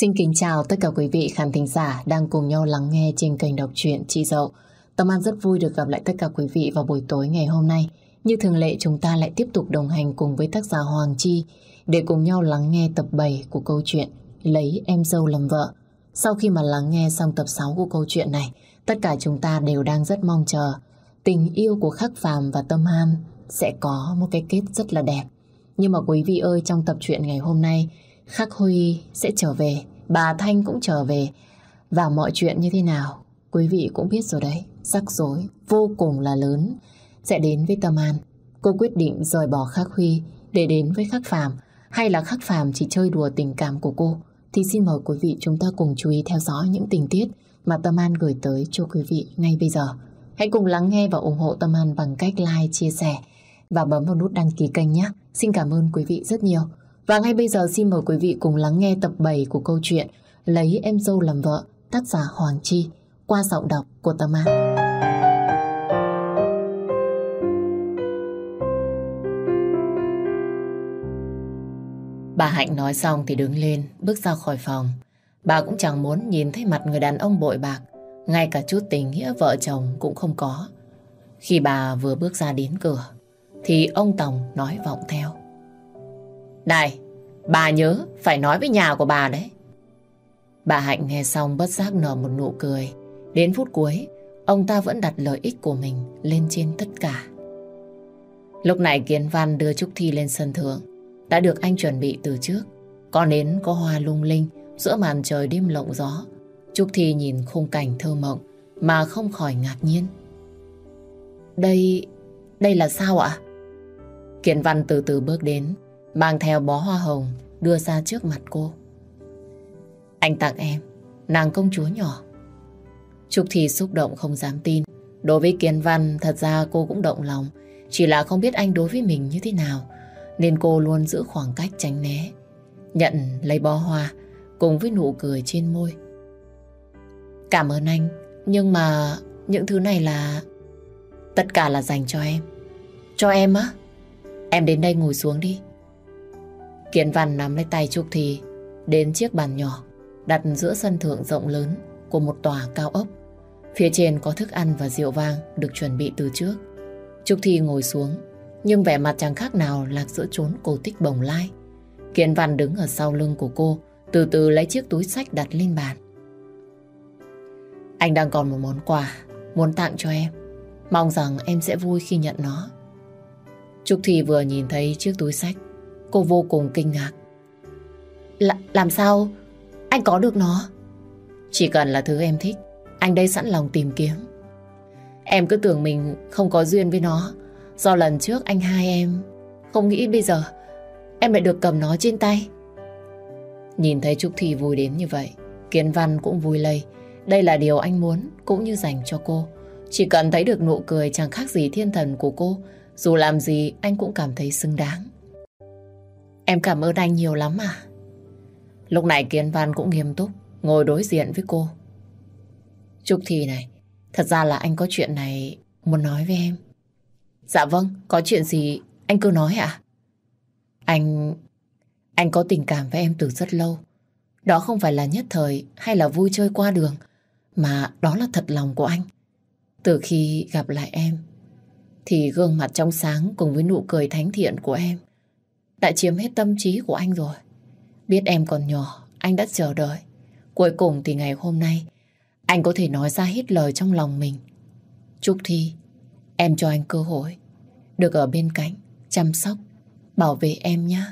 Xin kính chào tất cả quý vị khán thính giả đang cùng nhau lắng nghe trên kênh đọc truyện chi Dậu. Tâm An rất vui được gặp lại tất cả quý vị vào buổi tối ngày hôm nay. Như thường lệ chúng ta lại tiếp tục đồng hành cùng với tác giả Hoàng Chi để cùng nhau lắng nghe tập 7 của câu chuyện Lấy em dâu làm vợ. Sau khi mà lắng nghe xong tập 6 của câu chuyện này, tất cả chúng ta đều đang rất mong chờ tình yêu của Khắc Phàm và Tâm an sẽ có một cái kết rất là đẹp. Nhưng mà quý vị ơi, trong tập truyện ngày hôm nay, Khắc Huy sẽ trở về, bà Thanh cũng trở về. Và mọi chuyện như thế nào, quý vị cũng biết rồi đấy, rắc rối vô cùng là lớn sẽ đến với Tâm An. Cô quyết định rời bỏ Khắc Huy để đến với Khắc Phàm hay là Khắc Phàm chỉ chơi đùa tình cảm của cô thì xin mời quý vị chúng ta cùng chú ý theo dõi những tình tiết mà Tâm An gửi tới cho quý vị ngay bây giờ. Hãy cùng lắng nghe và ủng hộ Tâm An bằng cách like, chia sẻ và bấm vào nút đăng ký kênh nhé. Xin cảm ơn quý vị rất nhiều. Và ngay bây giờ xin mời quý vị cùng lắng nghe tập 7 của câu chuyện Lấy em dâu làm vợ, tác giả Hoàng Chi, qua giọng đọc của Tâm An. Bà Hạnh nói xong thì đứng lên, bước ra khỏi phòng. Bà cũng chẳng muốn nhìn thấy mặt người đàn ông bội bạc, ngay cả chút tình nghĩa vợ chồng cũng không có. Khi bà vừa bước ra đến cửa, thì ông Tòng nói vọng theo. Này, bà nhớ phải nói với nhà của bà đấy. Bà Hạnh nghe xong bất giác nở một nụ cười. Đến phút cuối, ông ta vẫn đặt lợi ích của mình lên trên tất cả. Lúc này Kiến Văn đưa Trúc Thi lên sân thượng đã được anh chuẩn bị từ trước. Có nến, có hoa lung linh giữa màn trời đêm lộng gió. Trúc Thi nhìn khung cảnh thơ mộng mà không khỏi ngạc nhiên. Đây, đây là sao ạ? kiến Văn từ từ bước đến, mang theo bó hoa hồng đưa ra trước mặt cô. Anh tặng em, nàng công chúa nhỏ. Trúc thì xúc động không dám tin. Đối với Kiến Văn, thật ra cô cũng động lòng. Chỉ là không biết anh đối với mình như thế nào nên cô luôn giữ khoảng cách tránh né. Nhận lấy bó hoa cùng với nụ cười trên môi. Cảm ơn anh, nhưng mà những thứ này là... Tất cả là dành cho em. Cho em á? Em đến đây ngồi xuống đi. Kiến Văn nắm lấy tay Trúc Thi đến chiếc bàn nhỏ đặt giữa sân thượng rộng lớn của một tòa cao ốc. Phía trên có thức ăn và rượu vang được chuẩn bị từ trước. Trúc Thi ngồi xuống nhưng vẻ mặt chẳng khác nào lạc giữa chốn cổ tích bồng lai. Kiến Văn đứng ở sau lưng của cô, từ từ lấy chiếc túi sách đặt lên bàn. Anh đang còn một món quà, muốn tặng cho em. Mong rằng em sẽ vui khi nhận nó. Trúc Thi vừa nhìn thấy chiếc túi sách, cô vô cùng kinh ngạc. L làm sao? Anh có được nó? Chỉ cần là thứ em thích, anh đây sẵn lòng tìm kiếm. Em cứ tưởng mình không có duyên với nó, Do lần trước anh hai em Không nghĩ bây giờ Em lại được cầm nó trên tay. Nhìn thấy Trúc Thị vui đến như vậy Kiến Văn cũng vui lây. Đây là điều anh muốn Cũng như dành cho cô. Chỉ cần thấy được nụ cười chẳng khác gì thiên thần của cô. Dù làm gì anh cũng cảm thấy xứng đáng. Em cảm ơn anh nhiều lắm à Lúc này Kiến Văn cũng nghiêm túc Ngồi đối diện với cô Trúc Thì này Thật ra là anh có chuyện này Muốn nói với em Dạ vâng, có chuyện gì anh cứ nói ạ. Anh... Anh có tình cảm với em từ rất lâu. Đó không phải là nhất thời hay là vui chơi qua đường, mà đó là thật lòng của anh. Từ khi gặp lại em, thì gương mặt trong sáng cùng với nụ cười thánh thiện của em đã chiếm hết tâm trí của anh rồi. Biết em còn nhỏ, anh đã chờ đợi. Cuối cùng thì ngày hôm nay, anh có thể nói ra hết lời trong lòng mình. Trúc Thi, Em cho anh cơ hội được ở bên cạnh, chăm sóc, bảo vệ em nhé.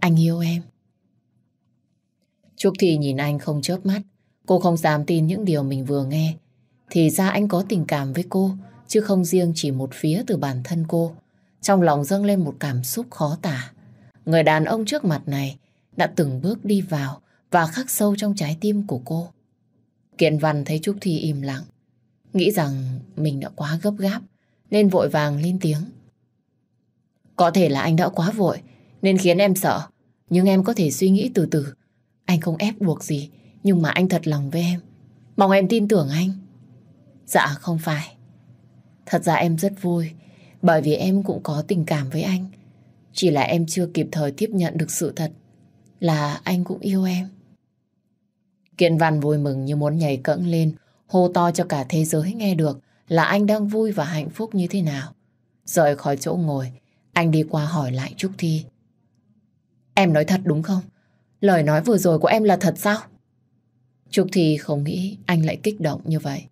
Anh yêu em. Trúc Thi nhìn anh không chớp mắt. Cô không dám tin những điều mình vừa nghe. Thì ra anh có tình cảm với cô, chứ không riêng chỉ một phía từ bản thân cô. Trong lòng dâng lên một cảm xúc khó tả. Người đàn ông trước mặt này đã từng bước đi vào và khắc sâu trong trái tim của cô. Kiện Văn thấy Trúc Thi im lặng, nghĩ rằng mình đã quá gấp gáp nên vội vàng lên tiếng. Có thể là anh đã quá vội nên khiến em sợ. Nhưng em có thể suy nghĩ từ từ. Anh không ép buộc gì nhưng mà anh thật lòng với em. Mong em tin tưởng anh. Dạ không phải. Thật ra em rất vui bởi vì em cũng có tình cảm với anh. Chỉ là em chưa kịp thời tiếp nhận được sự thật là anh cũng yêu em. Kiện Văn vui mừng như muốn nhảy cẫng lên, hô to cho cả thế giới nghe được là anh đang vui và hạnh phúc như thế nào. Rời khỏi chỗ ngồi, anh đi qua hỏi lại Trúc Thi. Em nói thật đúng không? Lời nói vừa rồi của em là thật sao? Trúc Thi không nghĩ anh lại kích động như vậy.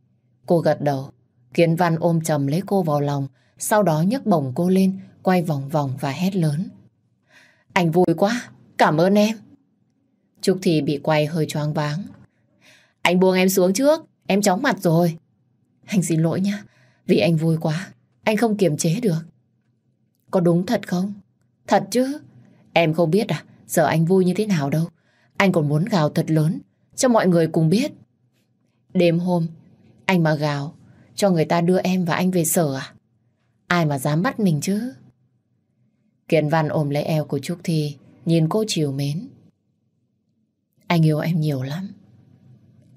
Cô gật đầu, Kiến Văn ôm chầm lấy cô vào lòng, sau đó nhấc bổng cô lên, quay vòng vòng và hét lớn. Anh vui quá, cảm ơn em. Trúc Thì bị quay hơi choáng váng. Anh buông em xuống trước, em chóng mặt rồi. Anh xin lỗi nhá, vì anh vui quá, anh không kiềm chế được. Có đúng thật không? Thật chứ. Em không biết à, giờ anh vui như thế nào đâu. Anh còn muốn gào thật lớn, cho mọi người cùng biết. Đêm hôm, anh mà gào, cho người ta đưa em và anh về sở à? Ai mà dám bắt mình chứ? Kiện Văn ôm lấy eo của Trúc Thi, nhìn cô chiều mến. Anh yêu em nhiều lắm.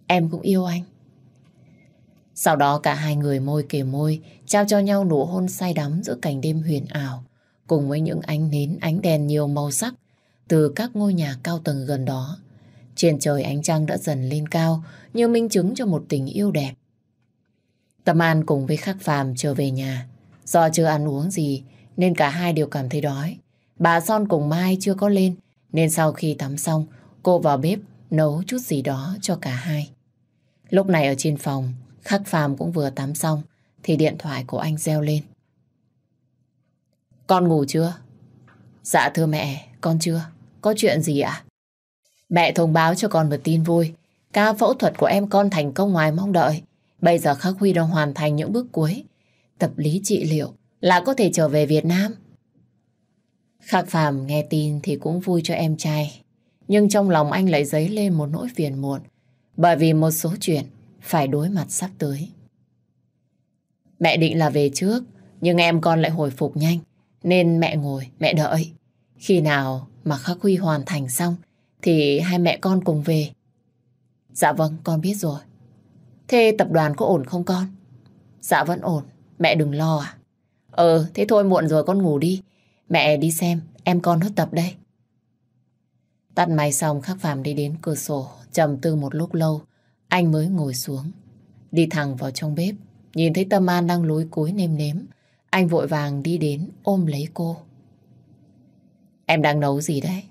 Em cũng yêu anh. Sau đó cả hai người môi kề môi, trao cho nhau nụ hôn say đắm giữa cảnh đêm huyền ảo, cùng với những ánh nến, ánh đèn nhiều màu sắc từ các ngôi nhà cao tầng gần đó. Trên trời ánh trăng đã dần lên cao như minh chứng cho một tình yêu đẹp. Tâm An cùng với Khắc Phàm trở về nhà. Do chưa ăn uống gì nên cả hai đều cảm thấy đói. Bà Son cùng Mai chưa có lên nên sau khi tắm xong cô vào bếp nấu chút gì đó cho cả hai. Lúc này ở trên phòng Khắc Phàm cũng vừa tắm xong thì điện thoại của anh reo lên. Con ngủ chưa? Dạ thưa mẹ, con chưa. Có chuyện gì ạ? Mẹ thông báo cho con một tin vui. Ca phẫu thuật của em con thành công ngoài mong đợi. Bây giờ Khắc Huy đang hoàn thành những bước cuối. Tập lý trị liệu là có thể trở về Việt Nam. Khắc Phạm nghe tin thì cũng vui cho em trai. Nhưng trong lòng anh lại dấy lên một nỗi phiền muộn. Bởi vì một số chuyện phải đối mặt sắp tới. Mẹ định là về trước, nhưng em con lại hồi phục nhanh. Nên mẹ ngồi, mẹ đợi. Khi nào mà Khắc Huy hoàn thành xong thì hai mẹ con cùng về. Dạ vâng, con biết rồi. Thế tập đoàn có ổn không con? Dạ vẫn ổn, mẹ đừng lo à. Ờ, thế thôi muộn rồi con ngủ đi. Mẹ đi xem, em con hết tập đây. Tắt máy xong khắc phàm đi đến cửa sổ, trầm tư một lúc lâu, anh mới ngồi xuống. Đi thẳng vào trong bếp, nhìn thấy Tâm An đang lúi cúi nêm nếm. Anh vội vàng đi đến ôm lấy cô. Em đang nấu gì đấy?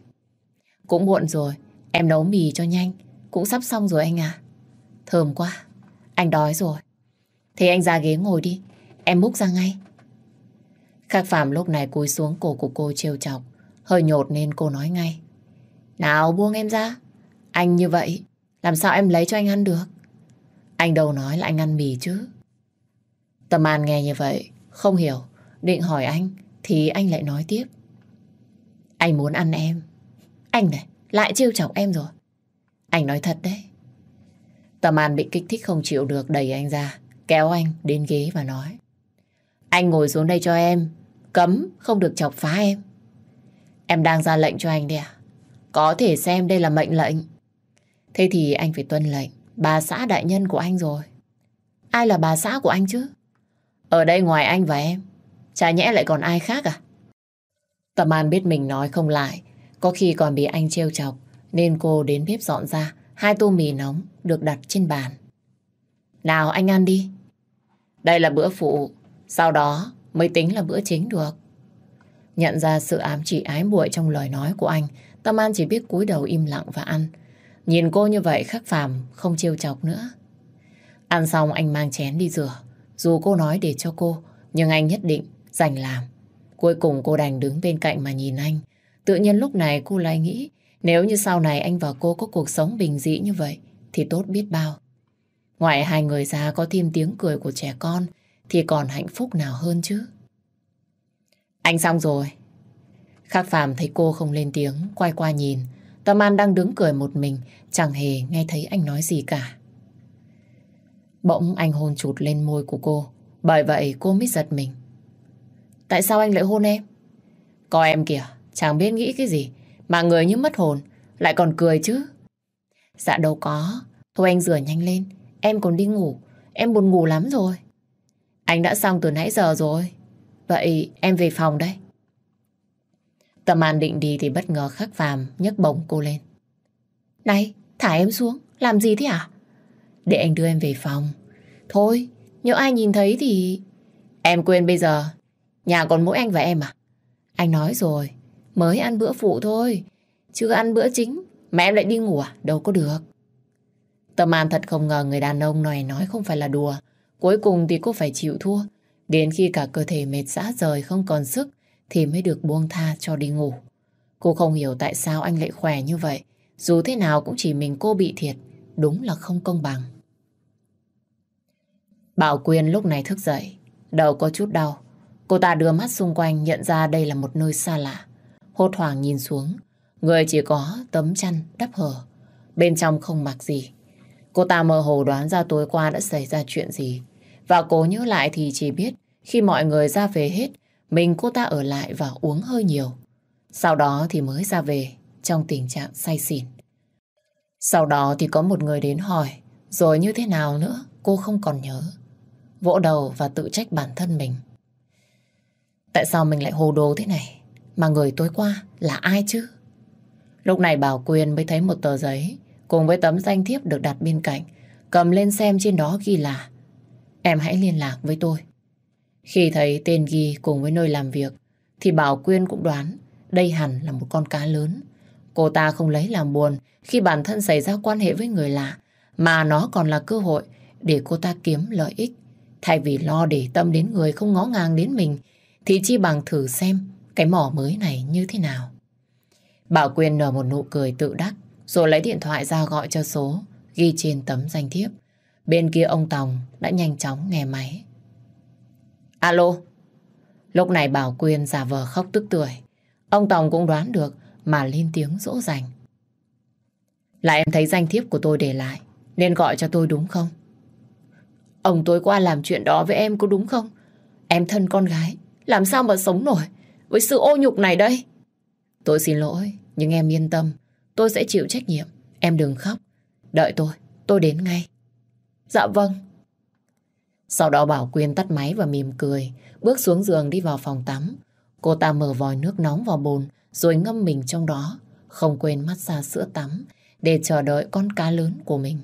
Cũng muộn rồi, em nấu mì cho nhanh, cũng sắp xong rồi anh à. Thơm quá, anh đói rồi. Thế anh ra ghế ngồi đi, em múc ra ngay. Khắc Phạm lúc này cúi xuống cổ của cô trêu chọc, hơi nhột nên cô nói ngay. Nào buông em ra, anh như vậy, làm sao em lấy cho anh ăn được? Anh đâu nói là anh ăn mì chứ. Tâm An nghe như vậy, không hiểu, định hỏi anh, thì anh lại nói tiếp. Anh muốn ăn em. Anh này, lại trêu chọc em rồi. Anh nói thật đấy. Tâm An bị kích thích không chịu được đẩy anh ra, kéo anh đến ghế và nói. Anh ngồi xuống đây cho em, cấm không được chọc phá em. Em đang ra lệnh cho anh đi à? Có thể xem đây là mệnh lệnh. Thế thì anh phải tuân lệnh, bà xã đại nhân của anh rồi. Ai là bà xã của anh chứ? Ở đây ngoài anh và em, chả nhẽ lại còn ai khác à? Tâm An biết mình nói không lại, có khi còn bị anh trêu chọc, nên cô đến bếp dọn ra hai tô mì nóng được đặt trên bàn. Nào anh ăn đi. Đây là bữa phụ, sau đó mới tính là bữa chính được. Nhận ra sự ám chỉ ái muội trong lời nói của anh, Tâm An chỉ biết cúi đầu im lặng và ăn. Nhìn cô như vậy khắc phàm, không trêu chọc nữa. Ăn xong anh mang chén đi rửa. Dù cô nói để cho cô, nhưng anh nhất định dành làm. Cuối cùng cô đành đứng bên cạnh mà nhìn anh. Tự nhiên lúc này cô lại nghĩ nếu như sau này anh và cô có cuộc sống bình dị như vậy thì tốt biết bao. Ngoài hai người ra có thêm tiếng cười của trẻ con thì còn hạnh phúc nào hơn chứ. Anh xong rồi. Khác Phạm thấy cô không lên tiếng, quay qua nhìn. Tâm An đang đứng cười một mình, chẳng hề nghe thấy anh nói gì cả. Bỗng anh hôn chụt lên môi của cô, bởi vậy cô mới giật mình. Tại sao anh lại hôn em? Coi em kìa, chẳng biết nghĩ cái gì, mà người như mất hồn, lại còn cười chứ. Dạ đâu có, thôi anh rửa nhanh lên, em còn đi ngủ, em buồn ngủ lắm rồi. Anh đã xong từ nãy giờ rồi, vậy em về phòng đây. Tầm An định đi thì bất ngờ khắc phàm nhấc bổng cô lên. Này, thả em xuống, Làm gì thế à? Để anh đưa em về phòng. Thôi, nếu ai nhìn thấy thì... Em quên bây giờ, nhà còn mỗi anh và em à? Anh nói rồi, mới ăn bữa phụ thôi. Chưa ăn bữa chính, mà em lại đi ngủ à? Đâu có được. Tâm An thật không ngờ người đàn ông này nói không phải là đùa. Cuối cùng thì cô phải chịu thua. Đến khi cả cơ thể mệt rã rời không còn sức thì mới được buông tha cho đi ngủ. Cô không hiểu tại sao anh lại khỏe như vậy. Dù thế nào cũng chỉ mình cô bị thiệt. Đúng là không công bằng. Bảo Quyên lúc này thức dậy. Đầu có chút đau. Cô ta đưa mắt xung quanh nhận ra đây là một nơi xa lạ. Hốt hoảng nhìn xuống. Người chỉ có tấm chăn đắp hở. Bên trong không mặc gì. Cô ta mơ hồ đoán ra tối qua đã xảy ra chuyện gì. Và cố nhớ lại thì chỉ biết khi mọi người ra về hết, mình cô ta ở lại và uống hơi nhiều. Sau đó thì mới ra về trong tình trạng say xỉn. Sau đó thì có một người đến hỏi, rồi như thế nào nữa cô không còn nhớ. Vỗ đầu và tự trách bản thân mình. Tại sao mình lại hồ đồ thế này? Mà người tối qua là ai chứ? Lúc này Bảo Quyên mới thấy một tờ giấy cùng với tấm danh thiếp được đặt bên cạnh. Cầm lên xem trên đó ghi là, Em hãy liên lạc với tôi. Khi thấy tên ghi cùng với nơi làm việc, thì Bảo Quyên cũng đoán đây hẳn là một con cá lớn. Cô ta không lấy làm buồn khi bản thân xảy ra quan hệ với người lạ, mà nó còn là cơ hội để cô ta kiếm lợi ích. Thay vì lo để tâm đến người không ngó ngàng đến mình, thì chi bằng thử xem cái mỏ mới này như thế nào. Bảo Quyên nở một nụ cười tự đắc rồi lấy điện thoại ra gọi cho số, ghi trên tấm danh thiếp. Bên kia ông Tòng đã nhanh chóng nghe máy. Alo. Lúc này Bảo Quyên giả vờ khóc tức tuổi. Ông Tòng cũng đoán được mà lên tiếng dỗ dành. Là em thấy danh thiếp của tôi để lại, nên gọi cho tôi đúng không? Ông tối qua làm chuyện đó với em có đúng không? Em thân con gái, làm sao mà sống nổi với sự ô nhục này đây? Tôi xin lỗi, nhưng em yên tâm tôi sẽ chịu trách nhiệm. Em đừng khóc. Đợi tôi, tôi đến ngay. Dạ vâng. Sau đó Bảo Quyên tắt máy và mỉm cười, bước xuống giường đi vào phòng tắm. Cô ta mở vòi nước nóng vào bồn, rồi ngâm mình trong đó, không quên mát xa sữa tắm, để chờ đợi con cá lớn của mình.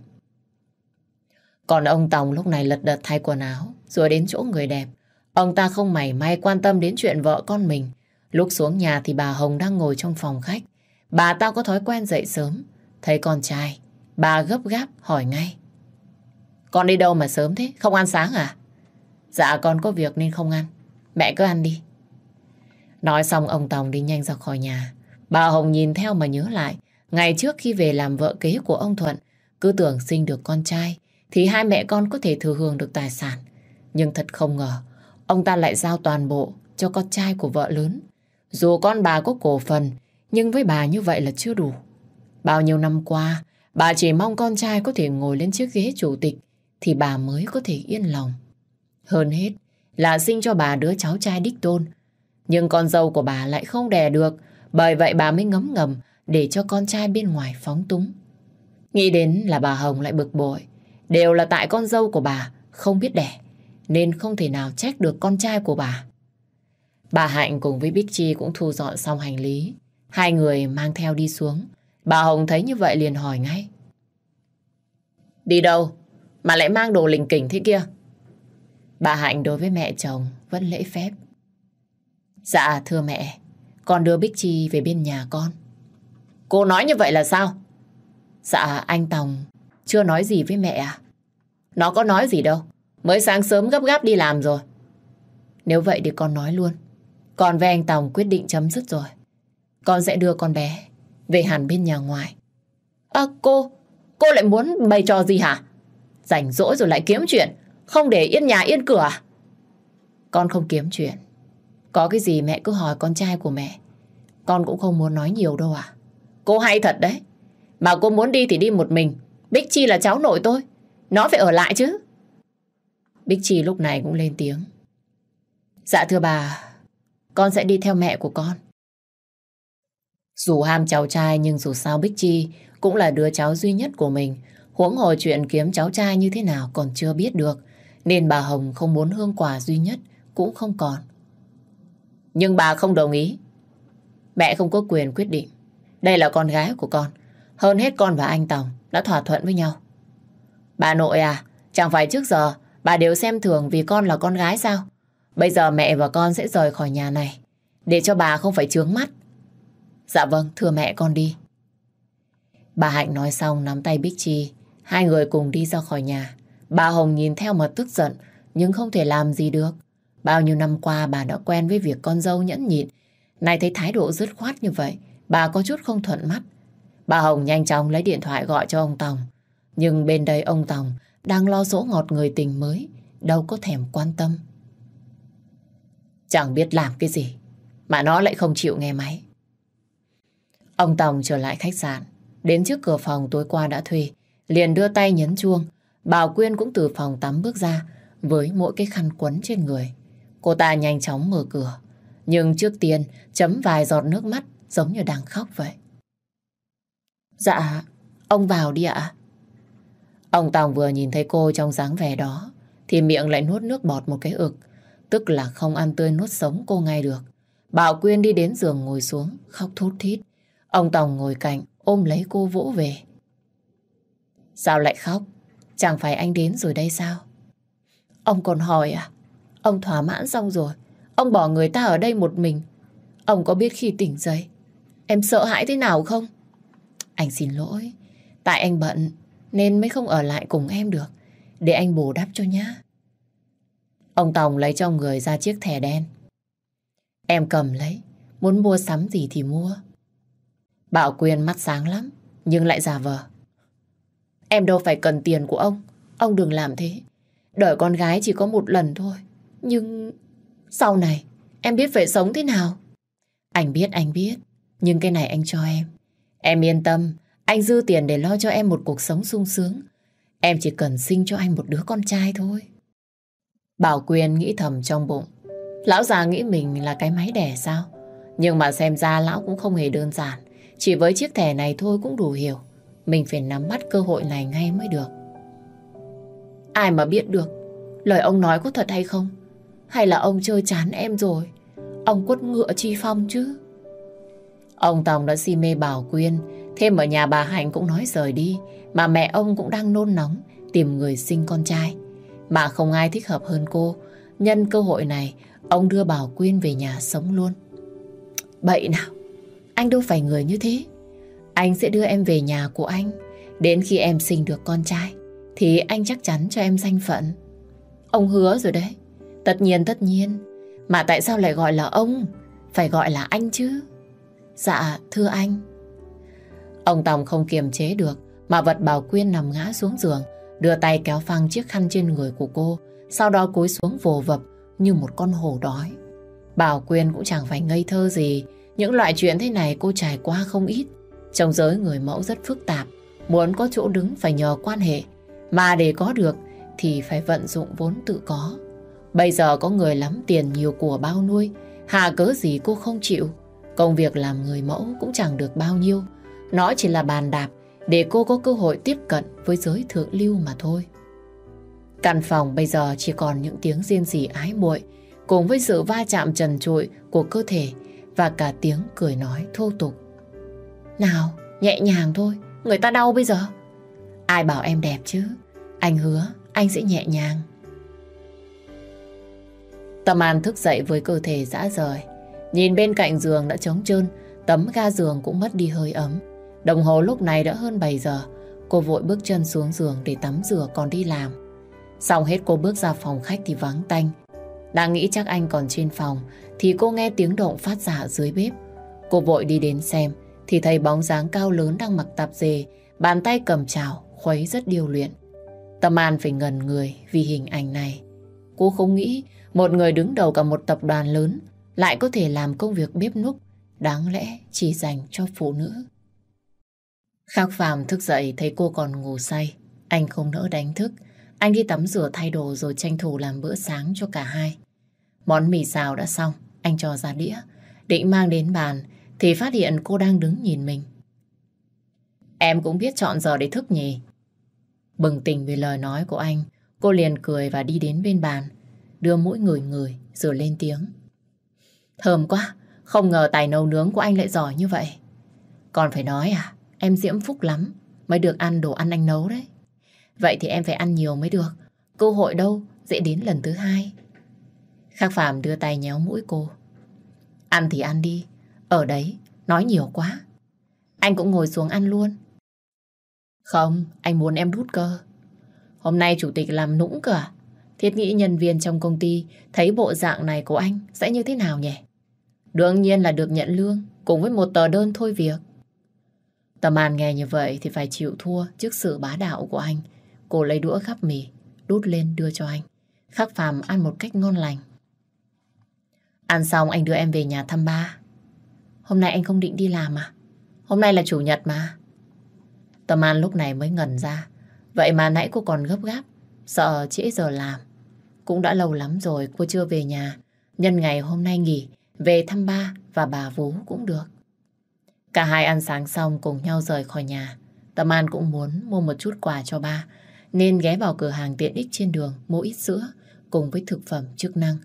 Còn ông Tòng lúc này lật đật thay quần áo, rồi đến chỗ người đẹp. Ông ta không mảy may quan tâm đến chuyện vợ con mình. Lúc xuống nhà thì bà Hồng đang ngồi trong phòng khách. Bà tao có thói quen dậy sớm. Thấy con trai, bà gấp gáp hỏi ngay. Con đi đâu mà sớm thế? Không ăn sáng à? Dạ con có việc nên không ăn. Mẹ cứ ăn đi. Nói xong ông Tòng đi nhanh ra khỏi nhà. Bà Hồng nhìn theo mà nhớ lại. Ngày trước khi về làm vợ kế của ông Thuận, cứ tưởng sinh được con trai thì hai mẹ con có thể thừa hưởng được tài sản. Nhưng thật không ngờ, ông ta lại giao toàn bộ cho con trai của vợ lớn. Dù con bà có cổ phần, nhưng với bà như vậy là chưa đủ. Bao nhiêu năm qua, bà chỉ mong con trai có thể ngồi lên chiếc ghế chủ tịch thì bà mới có thể yên lòng. Hơn hết là sinh cho bà đứa cháu trai đích tôn. Nhưng con dâu của bà lại không đẻ được, bởi vậy bà mới ngấm ngầm để cho con trai bên ngoài phóng túng. Nghĩ đến là bà Hồng lại bực bội. Đều là tại con dâu của bà không biết đẻ, nên không thể nào trách được con trai của bà. Bà Hạnh cùng với Bích Chi cũng thu dọn xong hành lý. Hai người mang theo đi xuống. Bà Hồng thấy như vậy liền hỏi ngay. Đi đâu? Mà lại mang đồ lình kỉnh thế kia. Bà Hạnh đối với mẹ chồng vẫn lễ phép. Dạ thưa mẹ, con đưa Bích Chi về bên nhà con. Cô nói như vậy là sao? Dạ anh Tòng chưa nói gì với mẹ à? Nó có nói gì đâu. Mới sáng sớm gấp gáp đi làm rồi. Nếu vậy thì con nói luôn. Con với anh Tòng quyết định chấm dứt rồi. Con sẽ đưa con bé về hẳn bên nhà ngoài. À cô, cô lại muốn bày trò gì hả? Rảnh rỗi rồi lại kiếm chuyện, không để yên nhà yên cửa à? Con không kiếm chuyện. Có cái gì mẹ cứ hỏi con trai của mẹ. Con cũng không muốn nói nhiều đâu à. Cô hay thật đấy. Mà cô muốn đi thì đi một mình. Bích Chi là cháu nội tôi. Nó phải ở lại chứ. Bích Chi lúc này cũng lên tiếng. Dạ thưa bà, con sẽ đi theo mẹ của con. Dù ham cháu trai nhưng dù sao Bích Chi cũng là đứa cháu duy nhất của mình. Huống hồ chuyện kiếm cháu trai như thế nào còn chưa biết được. Nên bà Hồng không muốn hương quả duy nhất cũng không còn. Nhưng bà không đồng ý. Mẹ không có quyền quyết định. Đây là con gái của con. Hơn hết con và anh Tòng đã thỏa thuận với nhau. Bà nội à, chẳng phải trước giờ bà đều xem thường vì con là con gái sao? Bây giờ mẹ và con sẽ rời khỏi nhà này để cho bà không phải trướng mắt. Dạ vâng, thưa mẹ con đi. Bà Hạnh nói xong nắm tay Bích Chi. Hai người cùng đi ra khỏi nhà. Bà Hồng nhìn theo mà tức giận nhưng không thể làm gì được. Bao nhiêu năm qua bà đã quen với việc con dâu nhẫn nhịn. Này thấy thái độ dứt khoát như vậy, bà có chút không thuận mắt. Bà Hồng nhanh chóng lấy điện thoại gọi cho ông Tòng. Nhưng bên đây ông Tòng đang lo dỗ ngọt người tình mới, đâu có thèm quan tâm. Chẳng biết làm cái gì, mà nó lại không chịu nghe máy. Ông Tòng trở lại khách sạn, đến trước cửa phòng tối qua đã thuê, liền đưa tay nhấn chuông. Bảo Quyên cũng từ phòng tắm bước ra, với mỗi cái khăn quấn trên người. Cô ta nhanh chóng mở cửa, nhưng trước tiên chấm vài giọt nước mắt giống như đang khóc vậy. Dạ, ông vào đi ạ. Ông Tòng vừa nhìn thấy cô trong dáng vẻ đó, thì miệng lại nuốt nước bọt một cái ực, tức là không ăn tươi nuốt sống cô ngay được. Bảo Quyên đi đến giường ngồi xuống, khóc thút thít. Ông Tòng ngồi cạnh, ôm lấy cô vỗ về. Sao lại khóc? Chẳng phải anh đến rồi đây sao? Ông còn hỏi à? Ông thỏa mãn xong rồi. Ông bỏ người ta ở đây một mình. Ông có biết khi tỉnh dậy, em sợ hãi thế nào không? Anh xin lỗi. Tại anh bận, nên mới không ở lại cùng em được. Để anh bù đắp cho nhá. Ông Tòng lấy cho người ra chiếc thẻ đen. Em cầm lấy, muốn mua sắm gì thì mua. Bảo Quyên mắt sáng lắm, nhưng lại giả vờ. Em đâu phải cần tiền của ông, ông đừng làm thế. Đời con gái chỉ có một lần thôi. Nhưng sau này em biết phải sống thế nào. Anh biết, anh biết. Nhưng cái này anh cho em. Em yên tâm, anh dư tiền để lo cho em một cuộc sống sung sướng. Em chỉ cần sinh cho anh một đứa con trai thôi. Bảo Quyên nghĩ thầm trong bụng. Lão già nghĩ mình là cái máy đẻ sao? Nhưng mà xem ra lão cũng không hề đơn giản. Chỉ với chiếc thẻ này thôi cũng đủ hiểu. Mình phải nắm bắt cơ hội này ngay mới được. Ai mà biết được, Lời ông nói có thật hay không? Hay là ông chơi chán em rồi? Ông quất ngựa chi phong chứ? Ông Tòng đã si mê Bảo Quyên. Thêm ở nhà bà Hạnh cũng nói rời đi, Mà mẹ ông cũng đang nôn nóng, Tìm người sinh con trai. Mà không ai thích hợp hơn cô. Nhân cơ hội này, Ông đưa Bảo Quyên về nhà sống luôn. Bậy nào? Anh đâu phải người như thế Anh sẽ đưa em về nhà của anh Đến khi em sinh được con trai thì anh chắc chắn cho em danh phận. Ông hứa rồi đấy. Tất nhiên, tất nhiên. Mà tại sao lại gọi là ông? Phải gọi là anh chứ. Dạ, thưa anh. Ông Tòng không kiềm chế được mà vật Bảo Quyên nằm ngã xuống giường, đưa tay kéo phăng chiếc khăn trên người của cô, sau đó cúi xuống vồ vập như một con hổ đói. Bảo Quyên cũng chẳng phải ngây thơ gì, những loại chuyện thế này cô trải qua không ít. Trong giới người mẫu rất phức tạp, muốn có chỗ đứng phải nhờ quan hệ, mà để có được thì phải vận dụng vốn tự có. Bây giờ có người lắm tiền nhiều của bao nuôi, hà cớ gì cô không chịu. Công việc làm người mẫu cũng chẳng được bao nhiêu. Nó chỉ là bàn đạp để cô có cơ hội tiếp cận với giới thượng lưu mà thôi. Căn phòng bây giờ chỉ còn những tiếng riêng rỉ ái muội cùng với sự va chạm trần trụi của cơ thể và cả tiếng cười nói thô tục. Nào, nhẹ nhàng thôi, người ta đau bây giờ. Ai bảo em đẹp chứ? Anh hứa anh sẽ nhẹ nhàng. Tâm An thức dậy với cơ thể dã rời. Nhìn bên cạnh giường đã trống trơn, tấm ga giường cũng mất đi hơi ấm. Đồng hồ lúc này đã hơn 7 giờ. Cô vội bước chân xuống giường để tắm rửa còn đi làm. Xong hết cô bước ra phòng khách thì vắng tanh. Đang nghĩ chắc anh còn trên phòng thì cô nghe tiếng động phát ra dưới bếp. Cô vội đi đến xem thì thấy bóng dáng cao lớn đang mặc tạp dề, bàn tay cầm chảo, khuấy rất điều luyện. Tâm An phải ngần người vì hình ảnh này. Cô không nghĩ một người đứng đầu cả một tập đoàn lớn lại có thể làm công việc bếp núc đáng lẽ chỉ dành cho phụ nữ. Khắc Phạm thức dậy thấy cô còn ngủ say. Anh không nỡ đánh thức. Anh đi tắm rửa thay đồ rồi tranh thủ làm bữa sáng cho cả hai. Món mì xào đã xong, anh cho ra đĩa. Định mang đến bàn thì phát hiện cô đang đứng nhìn mình. Em cũng biết chọn giờ để thức nhỉ? Bừng tỉnh vì lời nói của anh, cô liền cười và đi đến bên bàn, đưa mũi người người rồi lên tiếng. Thơm quá, không ngờ tài nấu nướng của anh lại giỏi như vậy. Còn phải nói à, em diễm phúc lắm, mới được ăn đồ ăn anh nấu đấy. Vậy thì em phải ăn nhiều mới được. Cơ hội đâu, dễ đến lần thứ hai. Khắc Phạm đưa tay nhéo mũi cô. Ăn thì ăn đi, ở đấy, nói nhiều quá. Anh cũng ngồi xuống ăn luôn. Không, anh muốn em đút cơ. Hôm nay chủ tịch làm nũng cơ à? Thiết nghĩ nhân viên trong công ty thấy bộ dạng này của anh sẽ như thế nào nhỉ? Đương nhiên là được nhận lương cùng với một tờ đơn thôi việc. Tầm An nghe như vậy thì phải chịu thua trước sự bá đạo của anh. Cô lấy đũa khắp mì, đút lên đưa cho anh. Khắc phàm ăn một cách ngon lành. Ăn xong anh đưa em về nhà thăm ba. Hôm nay anh không định đi làm à? Hôm nay là chủ nhật mà. Tâm An lúc này mới ngẩn ra. Vậy mà nãy cô còn gấp gáp, sợ trễ giờ làm. Cũng đã lâu lắm rồi cô chưa về nhà. Nhân ngày hôm nay nghỉ, về thăm ba và bà Vú cũng được. Cả hai ăn sáng xong cùng nhau rời khỏi nhà. Tâm An cũng muốn mua một chút quà cho ba, nên ghé vào cửa hàng tiện ích trên đường mua ít sữa cùng với thực phẩm chức năng.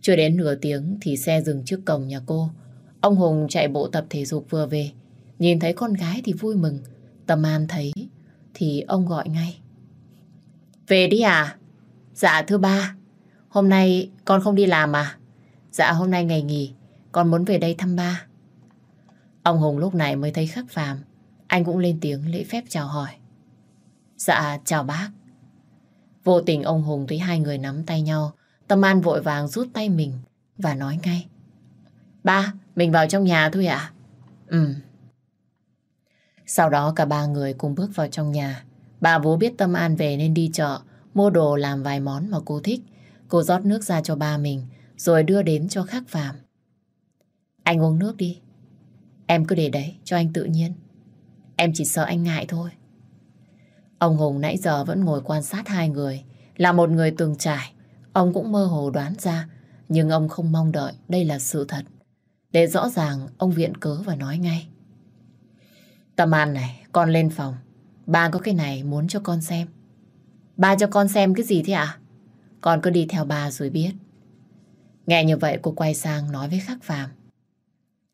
Chưa đến nửa tiếng thì xe dừng trước cổng nhà cô. Ông Hùng chạy bộ tập thể dục vừa về. Nhìn thấy con gái thì vui mừng. Tâm An thấy thì ông gọi ngay. Về đi à? Dạ thưa ba. Hôm nay con không đi làm à? Dạ hôm nay ngày nghỉ. Con muốn về đây thăm ba. Ông Hùng lúc này mới thấy khắc phàm. Anh cũng lên tiếng lễ phép chào hỏi. Dạ chào bác. Vô tình ông Hùng thấy hai người nắm tay nhau. Tâm An vội vàng rút tay mình và nói ngay. Ba, mình vào trong nhà thôi ạ? À? Ừ. Sau đó cả ba người cùng bước vào trong nhà. Bà vú biết Tâm An về nên đi chợ, mua đồ làm vài món mà cô thích. Cô rót nước ra cho ba mình, rồi đưa đến cho khắc phàm. Anh uống nước đi. Em cứ để đấy, cho anh tự nhiên. Em chỉ sợ anh ngại thôi. Ông Hùng nãy giờ vẫn ngồi quan sát hai người. Là một người từng trải, ông cũng mơ hồ đoán ra, nhưng ông không mong đợi đây là sự thật. Để rõ ràng, ông viện cớ và nói ngay. Tâm An này, con lên phòng. Ba có cái này muốn cho con xem. Ba cho con xem cái gì thế ạ? Con cứ đi theo ba rồi biết. Nghe như vậy cô quay sang nói với Khắc Phàm.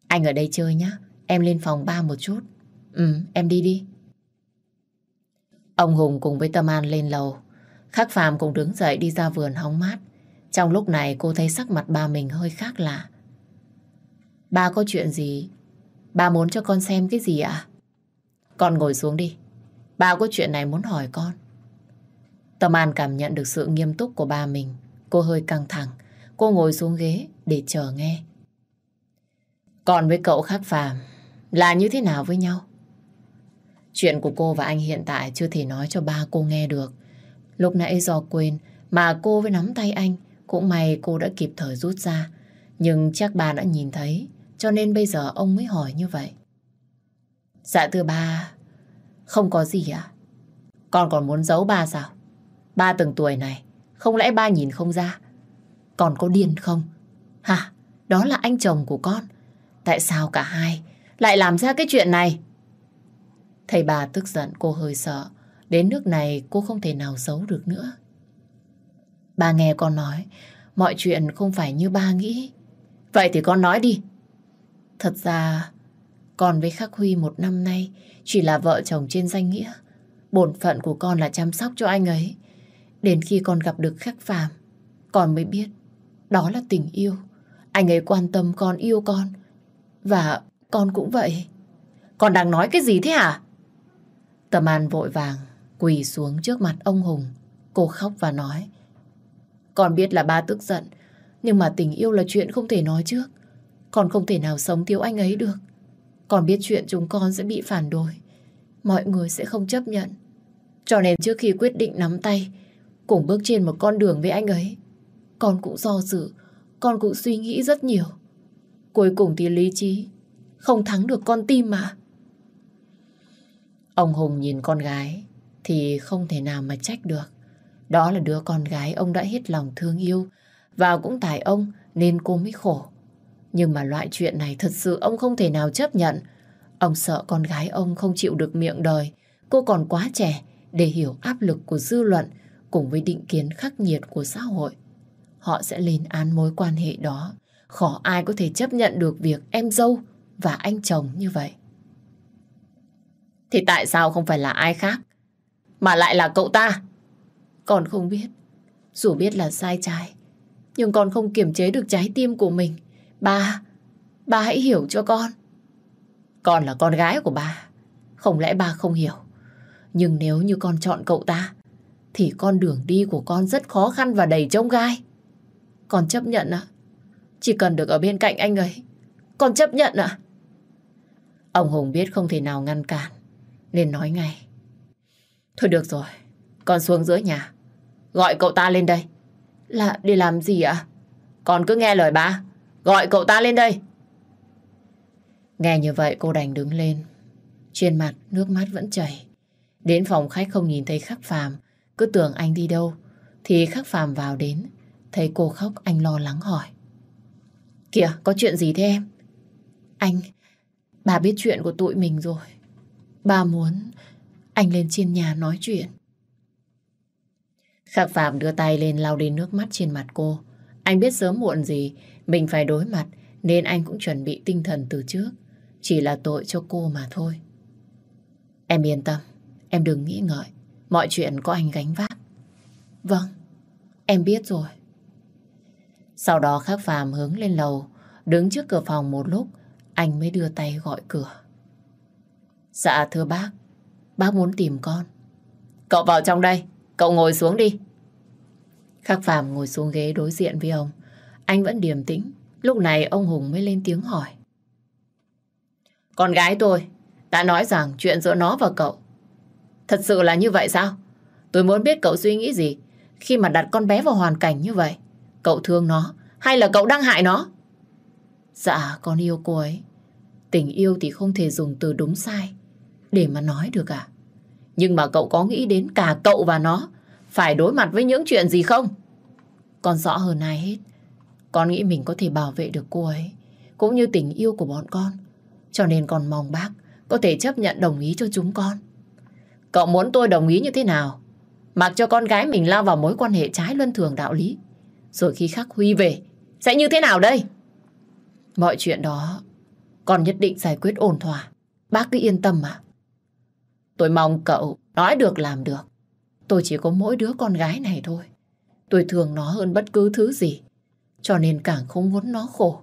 Anh ở đây chơi nhá, em lên phòng ba một chút. Ừ, em đi đi. Ông Hùng cùng với Tâm An lên lầu. Khắc Phàm cũng đứng dậy đi ra vườn hóng mát. Trong lúc này cô thấy sắc mặt ba mình hơi khác lạ. Ba có chuyện gì? Ba muốn cho con xem cái gì ạ? Con ngồi xuống đi. Ba có chuyện này muốn hỏi con. Tâm An cảm nhận được sự nghiêm túc của ba mình. Cô hơi căng thẳng. Cô ngồi xuống ghế để chờ nghe. Còn với cậu khác phàm là như thế nào với nhau? Chuyện của cô và anh hiện tại chưa thể nói cho ba cô nghe được. Lúc nãy do quên mà cô với nắm tay anh cũng may cô đã kịp thời rút ra. Nhưng chắc bà đã nhìn thấy cho nên bây giờ ông mới hỏi như vậy. Dạ thưa ba, không có gì à? Con còn muốn giấu ba sao? Ba từng tuổi này, không lẽ ba nhìn không ra? Còn có điên không? Hả? Đó là anh chồng của con. Tại sao cả hai lại làm ra cái chuyện này? Thầy bà tức giận cô hơi sợ. Đến nước này cô không thể nào giấu được nữa. Ba nghe con nói, mọi chuyện không phải như ba nghĩ. Vậy thì con nói đi. Thật ra, con với Khắc Huy một năm nay chỉ là vợ chồng trên danh nghĩa. Bổn phận của con là chăm sóc cho anh ấy. Đến khi con gặp được Khắc Phàm, con mới biết đó là tình yêu. Anh ấy quan tâm con, yêu con. Và con cũng vậy. Con đang nói cái gì thế hả? Tâm An vội vàng quỳ xuống trước mặt ông Hùng. Cô khóc và nói, Con biết là ba tức giận, Nhưng mà tình yêu là chuyện không thể nói trước. Con không thể nào sống thiếu anh ấy được. Con biết chuyện chúng con sẽ bị phản đối. Mọi người sẽ không chấp nhận. Cho nên trước khi quyết định nắm tay, Cùng bước trên một con đường với anh ấy, Con cũng do dự, Con cũng suy nghĩ rất nhiều. Cuối cùng thì lý trí Không thắng được con tim mà. Ông Hùng nhìn con gái thì không thể nào mà trách được. Đó là đứa con gái ông đã hết lòng thương yêu và cũng tại ông nên cô mới khổ. Nhưng mà loại chuyện này thật sự ông không thể nào chấp nhận. Ông sợ con gái ông không chịu được miệng đời. Cô còn quá trẻ để hiểu áp lực của dư luận cùng với định kiến khắc nghiệt của xã hội. Họ sẽ lên án mối quan hệ đó. Khó ai có thể chấp nhận được việc em dâu và anh chồng như vậy. Thì tại sao không phải là ai khác, mà lại là cậu ta? Con không biết. Dù biết là sai trái, nhưng con không kiềm chế được trái tim của mình. Ba, ba hãy hiểu cho con. Con là con gái của ba. Không lẽ ba không hiểu? Nhưng nếu như con chọn cậu ta, thì con đường đi của con rất khó khăn và đầy trông gai. Con chấp nhận ạ. Chỉ cần được ở bên cạnh anh ấy, con chấp nhận ạ. Ông Hùng biết không thể nào ngăn cản, nên nói ngay. Thôi được rồi, con xuống dưới nhà. Gọi cậu ta lên đây. Là để làm gì ạ? Con cứ nghe lời ba. Gọi cậu ta lên đây. Nghe như vậy cô đành đứng lên. Trên mặt nước mắt vẫn chảy. Đến phòng khách không nhìn thấy khắc phàm. Cứ tưởng anh đi đâu. Thì khắc phàm vào đến. Thấy cô khóc anh lo lắng hỏi. Kìa có chuyện gì thế em? Anh, bà biết chuyện của tụi mình rồi. Bà muốn anh lên trên nhà nói chuyện. Khắc Phạm đưa tay lên lau đi nước mắt trên mặt cô. Anh biết sớm muộn gì mình phải đối mặt nên anh cũng chuẩn bị tinh thần từ trước. Chỉ là tội cho cô mà thôi. Em yên tâm, em đừng nghĩ ngợi. Mọi chuyện có anh gánh vác. Vâng, em biết rồi. Sau đó Khắc Phạm hướng lên lầu, đứng trước cửa phòng một lúc, anh mới đưa tay gọi cửa. Dạ thưa bác, bác muốn tìm con. Cậu vào trong đây, cậu ngồi xuống đi. Khắc Phạm ngồi xuống ghế đối diện với ông. Anh vẫn điềm tĩnh. Lúc này ông Hùng mới lên tiếng hỏi. Con gái tôi đã nói rằng chuyện giữa nó và cậu. Thật sự là như vậy sao? Tôi muốn biết cậu suy nghĩ gì khi mà đặt con bé vào hoàn cảnh như vậy. Cậu thương nó hay là cậu đang hại nó? Dạ, con yêu cô ấy. Tình yêu thì không thể dùng từ đúng sai để mà nói được à? Nhưng mà cậu có nghĩ đến cả cậu và nó phải đối mặt với những chuyện gì không? Con rõ hơn ai hết. Con nghĩ mình có thể bảo vệ được cô ấy, cũng như tình yêu của bọn con. Cho nên con mong bác có thể chấp nhận đồng ý cho chúng con. Cậu muốn tôi đồng ý như thế nào? Mặc cho con gái mình lao vào mối quan hệ trái luân thường đạo lý. Rồi khi khắc Huy về, sẽ như thế nào đây? Mọi chuyện đó, con nhất định giải quyết ổn thỏa. Bác cứ yên tâm mà. Tôi mong cậu nói được làm được. Tôi chỉ có mỗi đứa con gái này thôi. Tôi thương nó hơn bất cứ thứ gì. Cho nên càng không muốn nó khổ.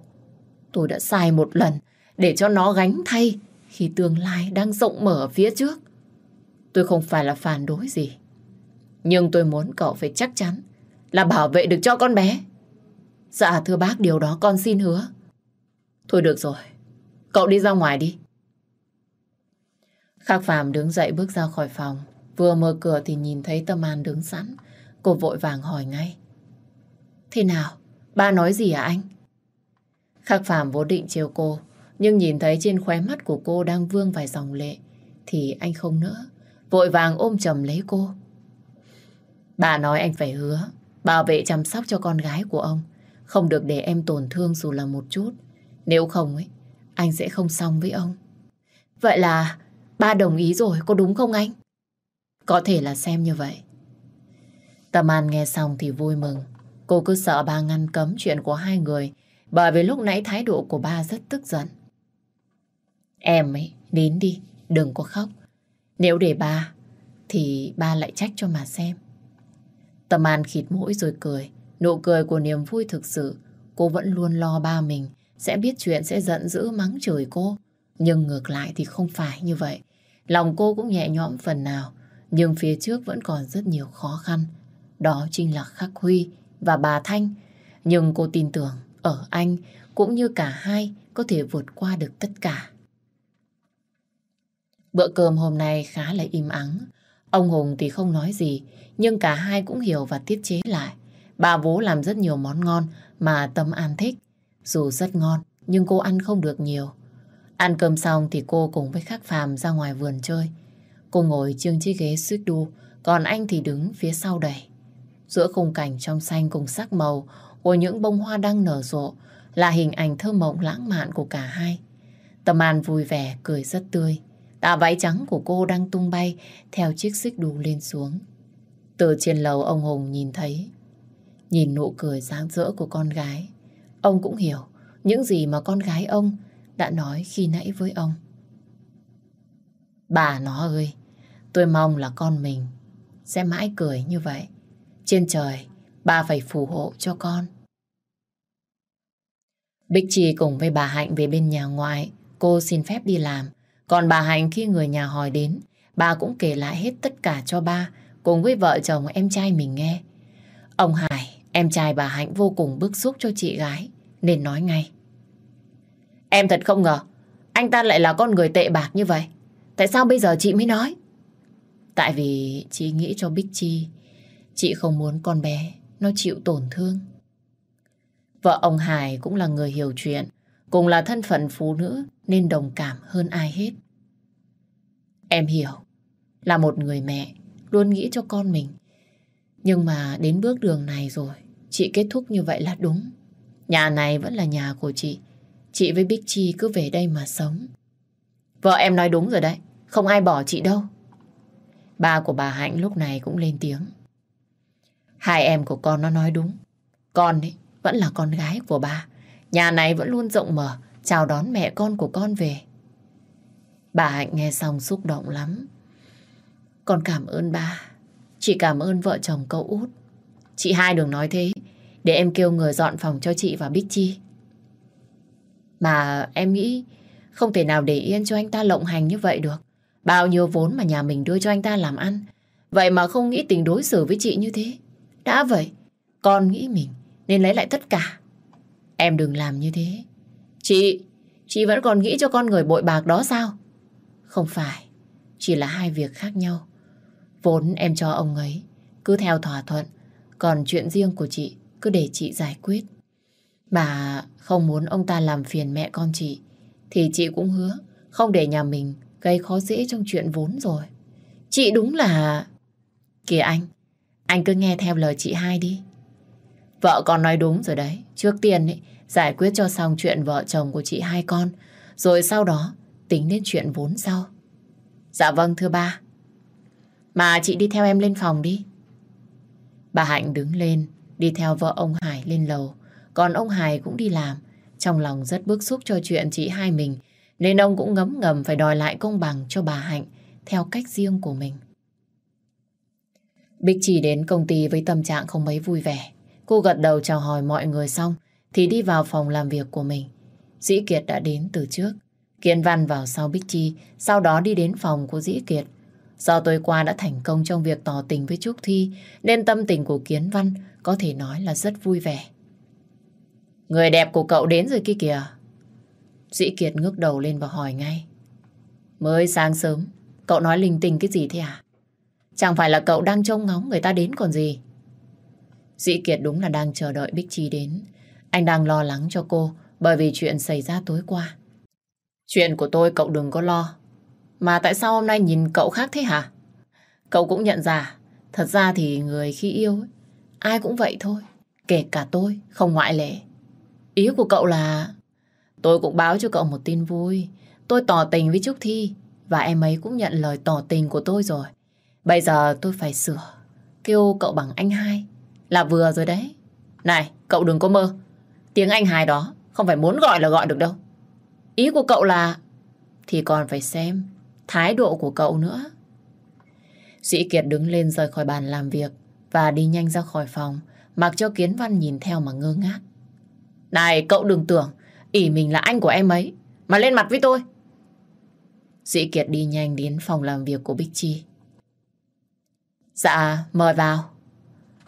Tôi đã sai một lần để cho nó gánh thay khi tương lai đang rộng mở phía trước. Tôi không phải là phản đối gì. Nhưng tôi muốn cậu phải chắc chắn là bảo vệ được cho con bé. Dạ thưa bác, điều đó con xin hứa. Thôi được rồi, cậu đi ra ngoài đi. Khắc Phạm đứng dậy bước ra khỏi phòng. Vừa mở cửa thì nhìn thấy Tâm An đứng sẵn. Cô vội vàng hỏi ngay. Thế nào? Ba nói gì à anh? Khắc Phạm vô định chiều cô. Nhưng nhìn thấy trên khóe mắt của cô đang vương vài dòng lệ. Thì anh không nữa. Vội vàng ôm chầm lấy cô. Bà nói anh phải hứa. Bảo vệ chăm sóc cho con gái của ông. Không được để em tổn thương dù là một chút. Nếu không ấy, anh sẽ không xong với ông. Vậy là ba đồng ý rồi, có đúng không anh? Có thể là xem như vậy. Tâm An nghe xong thì vui mừng. Cô cứ sợ ba ngăn cấm chuyện của hai người bởi vì lúc nãy thái độ của ba rất tức giận. Em ấy, đến đi, đừng có khóc. Nếu để ba, thì ba lại trách cho mà xem. Tâm An khịt mũi rồi cười. Nụ cười của niềm vui thực sự. Cô vẫn luôn lo ba mình sẽ biết chuyện sẽ giận dữ mắng chửi cô. Nhưng ngược lại thì không phải như vậy. Lòng cô cũng nhẹ nhõm phần nào. Nhưng phía trước vẫn còn rất nhiều khó khăn. Đó chính là Khắc Huy và bà Thanh. Nhưng cô tin tưởng ở anh cũng như cả hai có thể vượt qua được tất cả. Bữa cơm hôm nay khá là im ắng. Ông Hùng thì không nói gì, nhưng cả hai cũng hiểu và tiết chế lại. Bà bố làm rất nhiều món ngon mà Tâm An thích. Dù rất ngon, nhưng cô ăn không được nhiều. Ăn cơm xong thì cô cùng với Khắc Phàm ra ngoài vườn chơi. Cô ngồi trên chiếc ghế suýt đu, còn anh thì đứng phía sau đẩy. Giữa khung cảnh trong xanh cùng sắc màu của những bông hoa đang nở rộ là hình ảnh thơ mộng lãng mạn của cả hai. Tâm An vui vẻ, cười rất tươi. Tà váy trắng của cô đang tung bay theo chiếc xích đu lên xuống. Từ trên lầu ông Hùng nhìn thấy, nhìn nụ cười sáng rỡ của con gái. Ông cũng hiểu những gì mà con gái ông đã nói khi nãy với ông. Bà nó ơi, tôi mong là con mình sẽ mãi cười như vậy. Trên trời, bà phải phù hộ cho con. Bích trì cùng với bà Hạnh về bên nhà ngoại, cô xin phép đi làm. Còn bà Hạnh khi người nhà hỏi đến, bà cũng kể lại hết tất cả cho ba, cùng với vợ chồng em trai mình nghe. Ông Hải, em trai bà Hạnh vô cùng bức xúc cho chị gái, nên nói ngay. Em thật không ngờ, anh ta lại là con người tệ bạc như vậy. Tại sao bây giờ chị mới nói? Tại vì chị nghĩ cho Bích Chi, chị không muốn con bé nó chịu tổn thương. Vợ ông Hải cũng là người hiểu chuyện, cùng là thân phận phụ nữ nên đồng cảm hơn ai hết. Em hiểu, là một người mẹ luôn nghĩ cho con mình. Nhưng mà đến bước đường này rồi, chị kết thúc như vậy là đúng. Nhà này vẫn là nhà của chị. Chị với Bích Chi cứ về đây mà sống. Vợ em nói đúng rồi đấy, không ai bỏ chị đâu. Ba của bà Hạnh lúc này cũng lên tiếng. Hai em của con nó nói đúng. Con ấy vẫn là con gái của bà. Nhà này vẫn luôn rộng mở, chào đón mẹ con của con về. Bà Hạnh nghe xong xúc động lắm. Con cảm ơn ba. Chị cảm ơn vợ chồng cậu út. Chị hai đừng nói thế. Để em kêu người dọn phòng cho chị và Bích Chi. Mà em nghĩ không thể nào để yên cho anh ta lộng hành như vậy được. Bao nhiêu vốn mà nhà mình đưa cho anh ta làm ăn. Vậy mà không nghĩ tình đối xử với chị như thế. Đã vậy, con nghĩ mình nên lấy lại tất cả. Em đừng làm như thế. Chị, chị vẫn còn nghĩ cho con người bội bạc đó sao? Không phải, chỉ là hai việc khác nhau. Vốn em cho ông ấy, cứ theo thỏa thuận. Còn chuyện riêng của chị, cứ để chị giải quyết bà không muốn ông ta làm phiền mẹ con chị, thì chị cũng hứa không để nhà mình gây khó dễ trong chuyện vốn rồi. Chị đúng là... Kìa anh, anh cứ nghe theo lời chị hai đi. Vợ con nói đúng rồi đấy. Trước tiên ấy, giải quyết cho xong chuyện vợ chồng của chị hai con. Rồi sau đó tính đến chuyện vốn sau. Dạ vâng thưa ba. Mà chị đi theo em lên phòng đi. Bà Hạnh đứng lên, đi theo vợ ông Hải lên lầu. Còn ông Hải cũng đi làm. Trong lòng rất bức xúc cho chuyện chị hai mình. Nên ông cũng ngấm ngầm phải đòi lại công bằng cho bà Hạnh theo cách riêng của mình. Bích chỉ đến công ty với tâm trạng không mấy vui vẻ. Cô gật đầu chào hỏi mọi người xong thì đi vào phòng làm việc của mình. Dĩ Kiệt đã đến từ trước. Kiến Văn vào sau Bích Chi, sau đó đi đến phòng của Dĩ Kiệt. Do tối qua đã thành công trong việc tỏ tình với Trúc Thi, nên tâm tình của Kiến Văn có thể nói là rất vui vẻ. Người đẹp của cậu đến rồi kia kìa. Dĩ Kiệt ngước đầu lên và hỏi ngay. Mới sáng sớm, cậu nói linh tinh cái gì thế à? Chẳng phải là cậu đang trông ngóng người ta đến còn gì. Dĩ Kiệt đúng là đang chờ đợi Bích Chi đến. Anh đang lo lắng cho cô bởi vì chuyện xảy ra tối qua. Chuyện của tôi cậu đừng có lo. Mà tại sao hôm nay nhìn cậu khác thế hả? Cậu cũng nhận ra, thật ra thì người khi yêu, ai cũng vậy thôi. Kể cả tôi, không ngoại lệ. Ý của cậu là... Tôi cũng báo cho cậu một tin vui. Tôi tỏ tình với Trúc Thi và em ấy cũng nhận lời tỏ tình của tôi rồi. Bây giờ tôi phải sửa. Kêu cậu bằng anh hai. Là vừa rồi đấy. Này, cậu đừng có mơ. Tiếng anh hai đó không phải muốn gọi là gọi được đâu. Ý của cậu là... Thì còn phải xem thái độ của cậu nữa. Sĩ Kiệt đứng lên rời khỏi bàn làm việc và đi nhanh ra khỏi phòng, mặc cho Kiến Văn nhìn theo mà ngơ ngác. Này, cậu đừng tưởng ỉ mình là anh của em ấy, mà lên mặt với tôi. Sĩ Kiệt đi nhanh đến phòng làm việc của Bích Chi. Dạ, mời vào.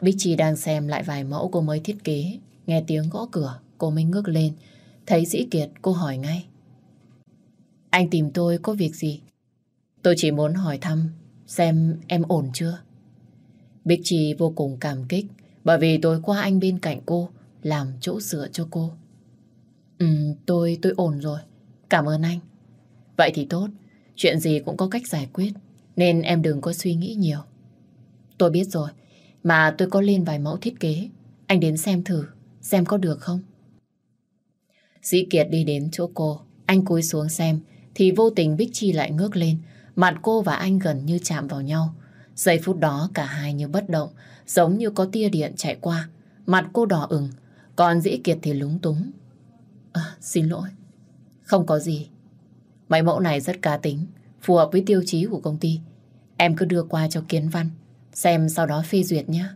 Bích Chi đang xem lại vài mẫu cô mới thiết kế. Nghe tiếng gõ cửa, cô mới ngước lên. Thấy Dĩ Kiệt, cô hỏi ngay. Anh tìm tôi có việc gì? Tôi chỉ muốn hỏi thăm xem em ổn chưa. Bích Chi vô cùng cảm kích bởi vì tối qua anh bên cạnh cô làm chỗ sửa cho cô. Ừ, tôi, tôi ổn rồi. Cảm ơn anh. Vậy thì tốt. Chuyện gì cũng có cách giải quyết. Nên em đừng có suy nghĩ nhiều. Tôi biết rồi. Mà tôi có lên vài mẫu thiết kế. Anh đến xem thử. Xem có được không? Dĩ Kiệt đi đến chỗ cô. Anh cúi xuống xem. Thì vô tình Bích Chi lại ngước lên. Mặt cô và anh gần như chạm vào nhau. Giây phút đó cả hai như bất động. Giống như có tia điện chạy qua. Mặt cô đỏ ửng. Còn Dĩ Kiệt thì lúng túng. À, xin lỗi. Không có gì. Mấy mẫu này rất cá tính. phù hợp với tiêu chí của công ty. Em cứ đưa qua cho Kiến Văn, xem sau đó phê duyệt nhé.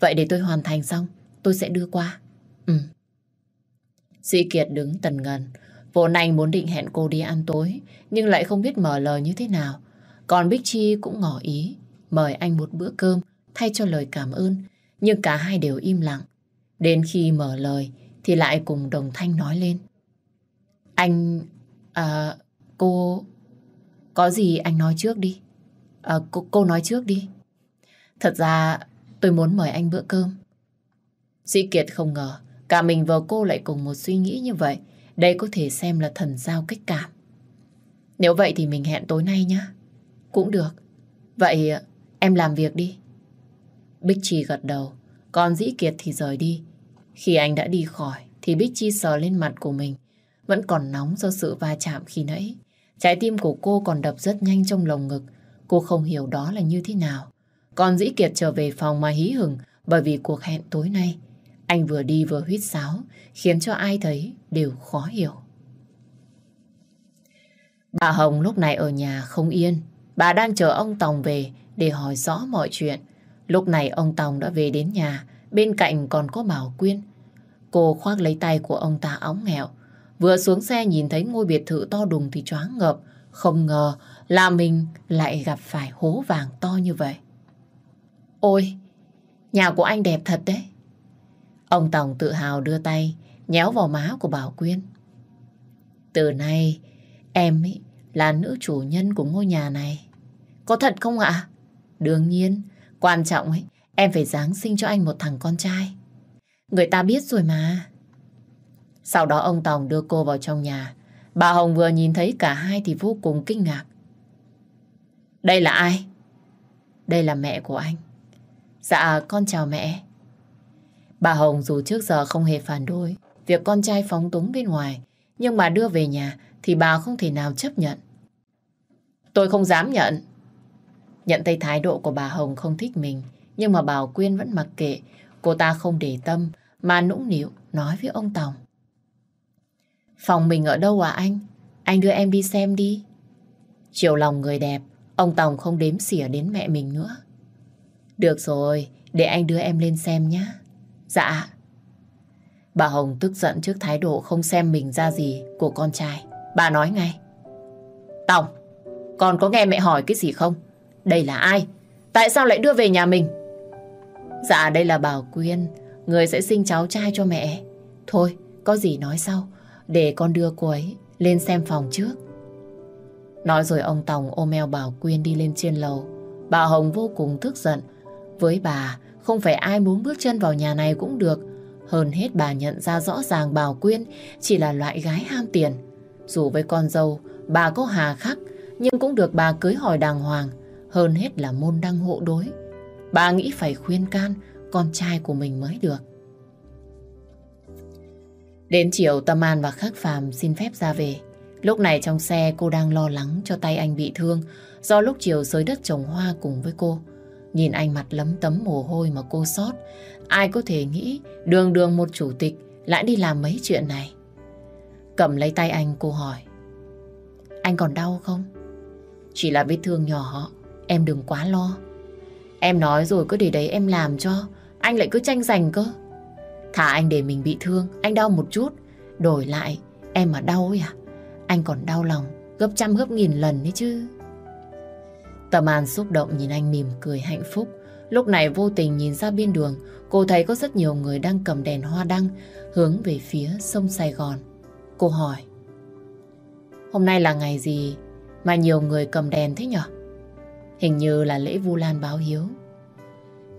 Vậy để tôi hoàn thành xong, tôi sẽ đưa qua. Ừ. Dĩ Kiệt đứng tần ngần, vốn anh muốn định hẹn cô đi ăn tối, nhưng lại không biết mở lời như thế nào. Còn Bích Chi cũng ngỏ ý, mời anh một bữa cơm thay cho lời cảm ơn, nhưng cả hai đều im lặng. Đến khi mở lời thì lại cùng đồng thanh nói lên. Anh... À, cô... Có gì anh nói trước đi. À, cô, cô nói trước đi. Thật ra tôi muốn mời anh bữa cơm. Sĩ Kiệt không ngờ cả mình và cô lại cùng một suy nghĩ như vậy. Đây có thể xem là thần giao cách cảm. Nếu vậy thì mình hẹn tối nay nhé. Cũng được. Vậy em làm việc đi. Bích Chi gật đầu. Còn Dĩ Kiệt thì rời đi. Khi anh đã đi khỏi thì Bích Chi sờ lên mặt của mình. Vẫn còn nóng do sự va chạm khi nãy. Trái tim của cô còn đập rất nhanh trong lồng ngực. Cô không hiểu đó là như thế nào. Còn Dĩ Kiệt trở về phòng mà hí hửng bởi vì cuộc hẹn tối nay. Anh vừa đi vừa huyết sáo, khiến cho ai thấy đều khó hiểu. Bà Hồng lúc này ở nhà không yên. Bà đang chờ ông Tòng về để hỏi rõ mọi chuyện. Lúc này ông Tòng đã về đến nhà, bên cạnh còn có Bảo Quyên. Cô khoác lấy tay của ông ta óng nghèo Vừa xuống xe nhìn thấy ngôi biệt thự to đùng thì choáng ngợp. Không ngờ là mình lại gặp phải hố vàng to như vậy. Ôi, nhà của anh đẹp thật đấy. Ông tổng tự hào đưa tay, nhéo vào má của Bảo Quyên. Từ nay, em ấy là nữ chủ nhân của ngôi nhà này. Có thật không ạ? Đương nhiên, quan trọng ấy, em phải giáng sinh cho anh một thằng con trai. Người ta biết rồi mà. Sau đó ông Tòng đưa cô vào trong nhà. Bà Hồng vừa nhìn thấy cả hai thì vô cùng kinh ngạc. Đây là ai? Đây là mẹ của anh. Dạ, con chào mẹ. Bà Hồng dù trước giờ không hề phản đối việc con trai phóng túng bên ngoài, nhưng mà đưa về nhà thì bà không thể nào chấp nhận. Tôi không dám nhận. Nhận thấy thái độ của bà Hồng không thích mình, nhưng mà Bảo Quyên vẫn mặc kệ, cô ta không để tâm mà nũng nịu nói với ông Tòng. Phòng mình ở đâu à anh? Anh đưa em đi xem đi. Chiều lòng người đẹp, ông Tòng không đếm xỉa đến mẹ mình nữa. Được rồi, để anh đưa em lên xem nhé. Dạ. Bà Hồng tức giận trước thái độ không xem mình ra gì của con trai. Bà nói ngay. Tòng, con có nghe mẹ hỏi cái gì không? Đây là ai? Tại sao lại đưa về nhà mình? Dạ đây là Bảo Quyên, người sẽ sinh cháu trai cho mẹ. Thôi, có gì nói sau, để con đưa cô ấy lên xem phòng trước. Nói rồi ông Tòng ôm eo Bảo Quyên đi lên trên lầu. Bà Hồng vô cùng tức giận. Với bà, không phải ai muốn bước chân vào nhà này cũng được. Hơn hết bà nhận ra rõ ràng Bảo Quyên chỉ là loại gái ham tiền. Dù với con dâu, bà có hà khắc, nhưng cũng được bà cưới hỏi đàng hoàng. Hơn hết là môn đăng hộ đối. Bà nghĩ phải khuyên can con trai của mình mới được. Đến chiều Tâm An và Khắc Phàm xin phép ra về. Lúc này trong xe cô đang lo lắng cho tay anh bị thương do lúc chiều sới đất trồng hoa cùng với cô. Nhìn anh mặt lấm tấm mồ hôi mà cô sót. Ai có thể nghĩ đường đường một chủ tịch lại đi làm mấy chuyện này. Cầm lấy tay anh cô hỏi. Anh còn đau không? Chỉ là vết thương nhỏ, em đừng quá lo. Em nói rồi cứ để đấy em làm cho. Anh lại cứ tranh giành cơ. Thả anh để mình bị thương, anh đau một chút. Đổi lại, em mà đau ấy à? Anh còn đau lòng, gấp trăm gấp nghìn lần đấy chứ. Tâm An xúc động nhìn anh mỉm cười hạnh phúc. Lúc này vô tình nhìn ra bên đường, cô thấy có rất nhiều người đang cầm đèn hoa đăng hướng về phía sông Sài Gòn. Cô hỏi. Hôm nay là ngày gì mà nhiều người cầm đèn thế nhở? Hình như là lễ Vu Lan báo hiếu.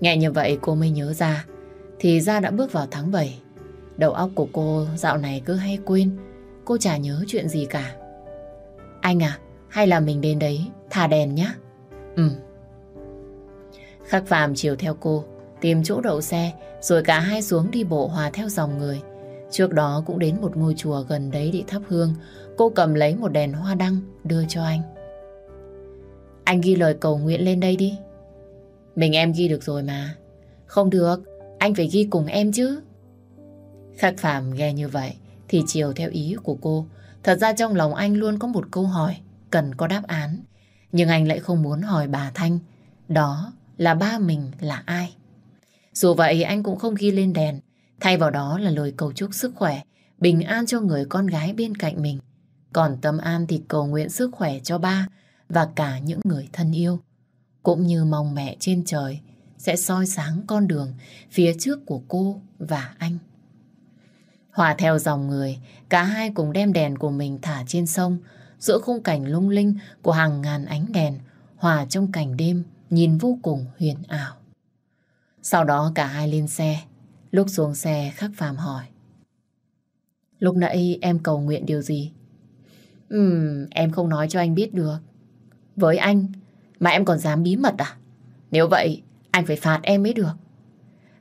Nghe như vậy cô mới nhớ ra, thì ra đã bước vào tháng 7. Đầu óc của cô dạo này cứ hay quên, cô chả nhớ chuyện gì cả. Anh à, hay là mình đến đấy thả đèn nhá? Ừ. Khắc phàm chiều theo cô, tìm chỗ đậu xe, rồi cả hai xuống đi bộ hòa theo dòng người. Trước đó cũng đến một ngôi chùa gần đấy để thắp hương, cô cầm lấy một đèn hoa đăng đưa cho anh. Anh ghi lời cầu nguyện lên đây đi. Mình em ghi được rồi mà. Không được, anh phải ghi cùng em chứ. Khắc Phạm nghe như vậy thì chiều theo ý của cô. Thật ra trong lòng anh luôn có một câu hỏi cần có đáp án. Nhưng anh lại không muốn hỏi bà Thanh đó là ba mình là ai. Dù vậy anh cũng không ghi lên đèn, thay vào đó là lời cầu chúc sức khỏe, bình an cho người con gái bên cạnh mình. Còn Tâm An thì cầu nguyện sức khỏe cho ba và cả những người thân yêu. Cũng như mong mẹ trên trời sẽ soi sáng con đường phía trước của cô và anh. Hòa theo dòng người, cả hai cùng đem đèn của mình thả trên sông, giữa khung cảnh lung linh của hàng ngàn ánh đèn, hòa trong cảnh đêm, nhìn vô cùng huyền ảo. Sau đó cả hai lên xe, lúc xuống xe khắc phàm hỏi. Lúc nãy em cầu nguyện điều gì? Ừm, em không nói cho anh biết được. Với anh, mà em còn dám bí mật à? Nếu vậy, anh phải phạt em mới được.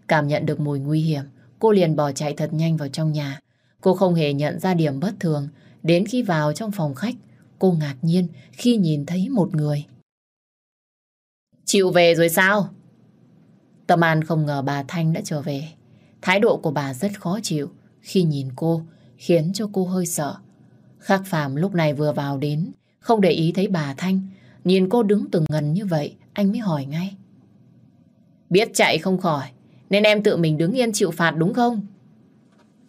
Cảm nhận được mùi nguy hiểm, cô liền bỏ chạy thật nhanh vào trong nhà. Cô không hề nhận ra điểm bất thường. Đến khi vào trong phòng khách, cô ngạc nhiên khi nhìn thấy một người. Chịu về rồi sao? Tâm An không ngờ bà Thanh đã trở về. Thái độ của bà rất khó chịu khi nhìn cô, khiến cho cô hơi sợ. Khắc Phạm lúc này vừa vào đến, không để ý thấy bà Thanh. Nhìn cô đứng từng ngần như vậy, anh mới hỏi ngay. Biết chạy không khỏi, nên em tự mình đứng yên chịu phạt đúng không?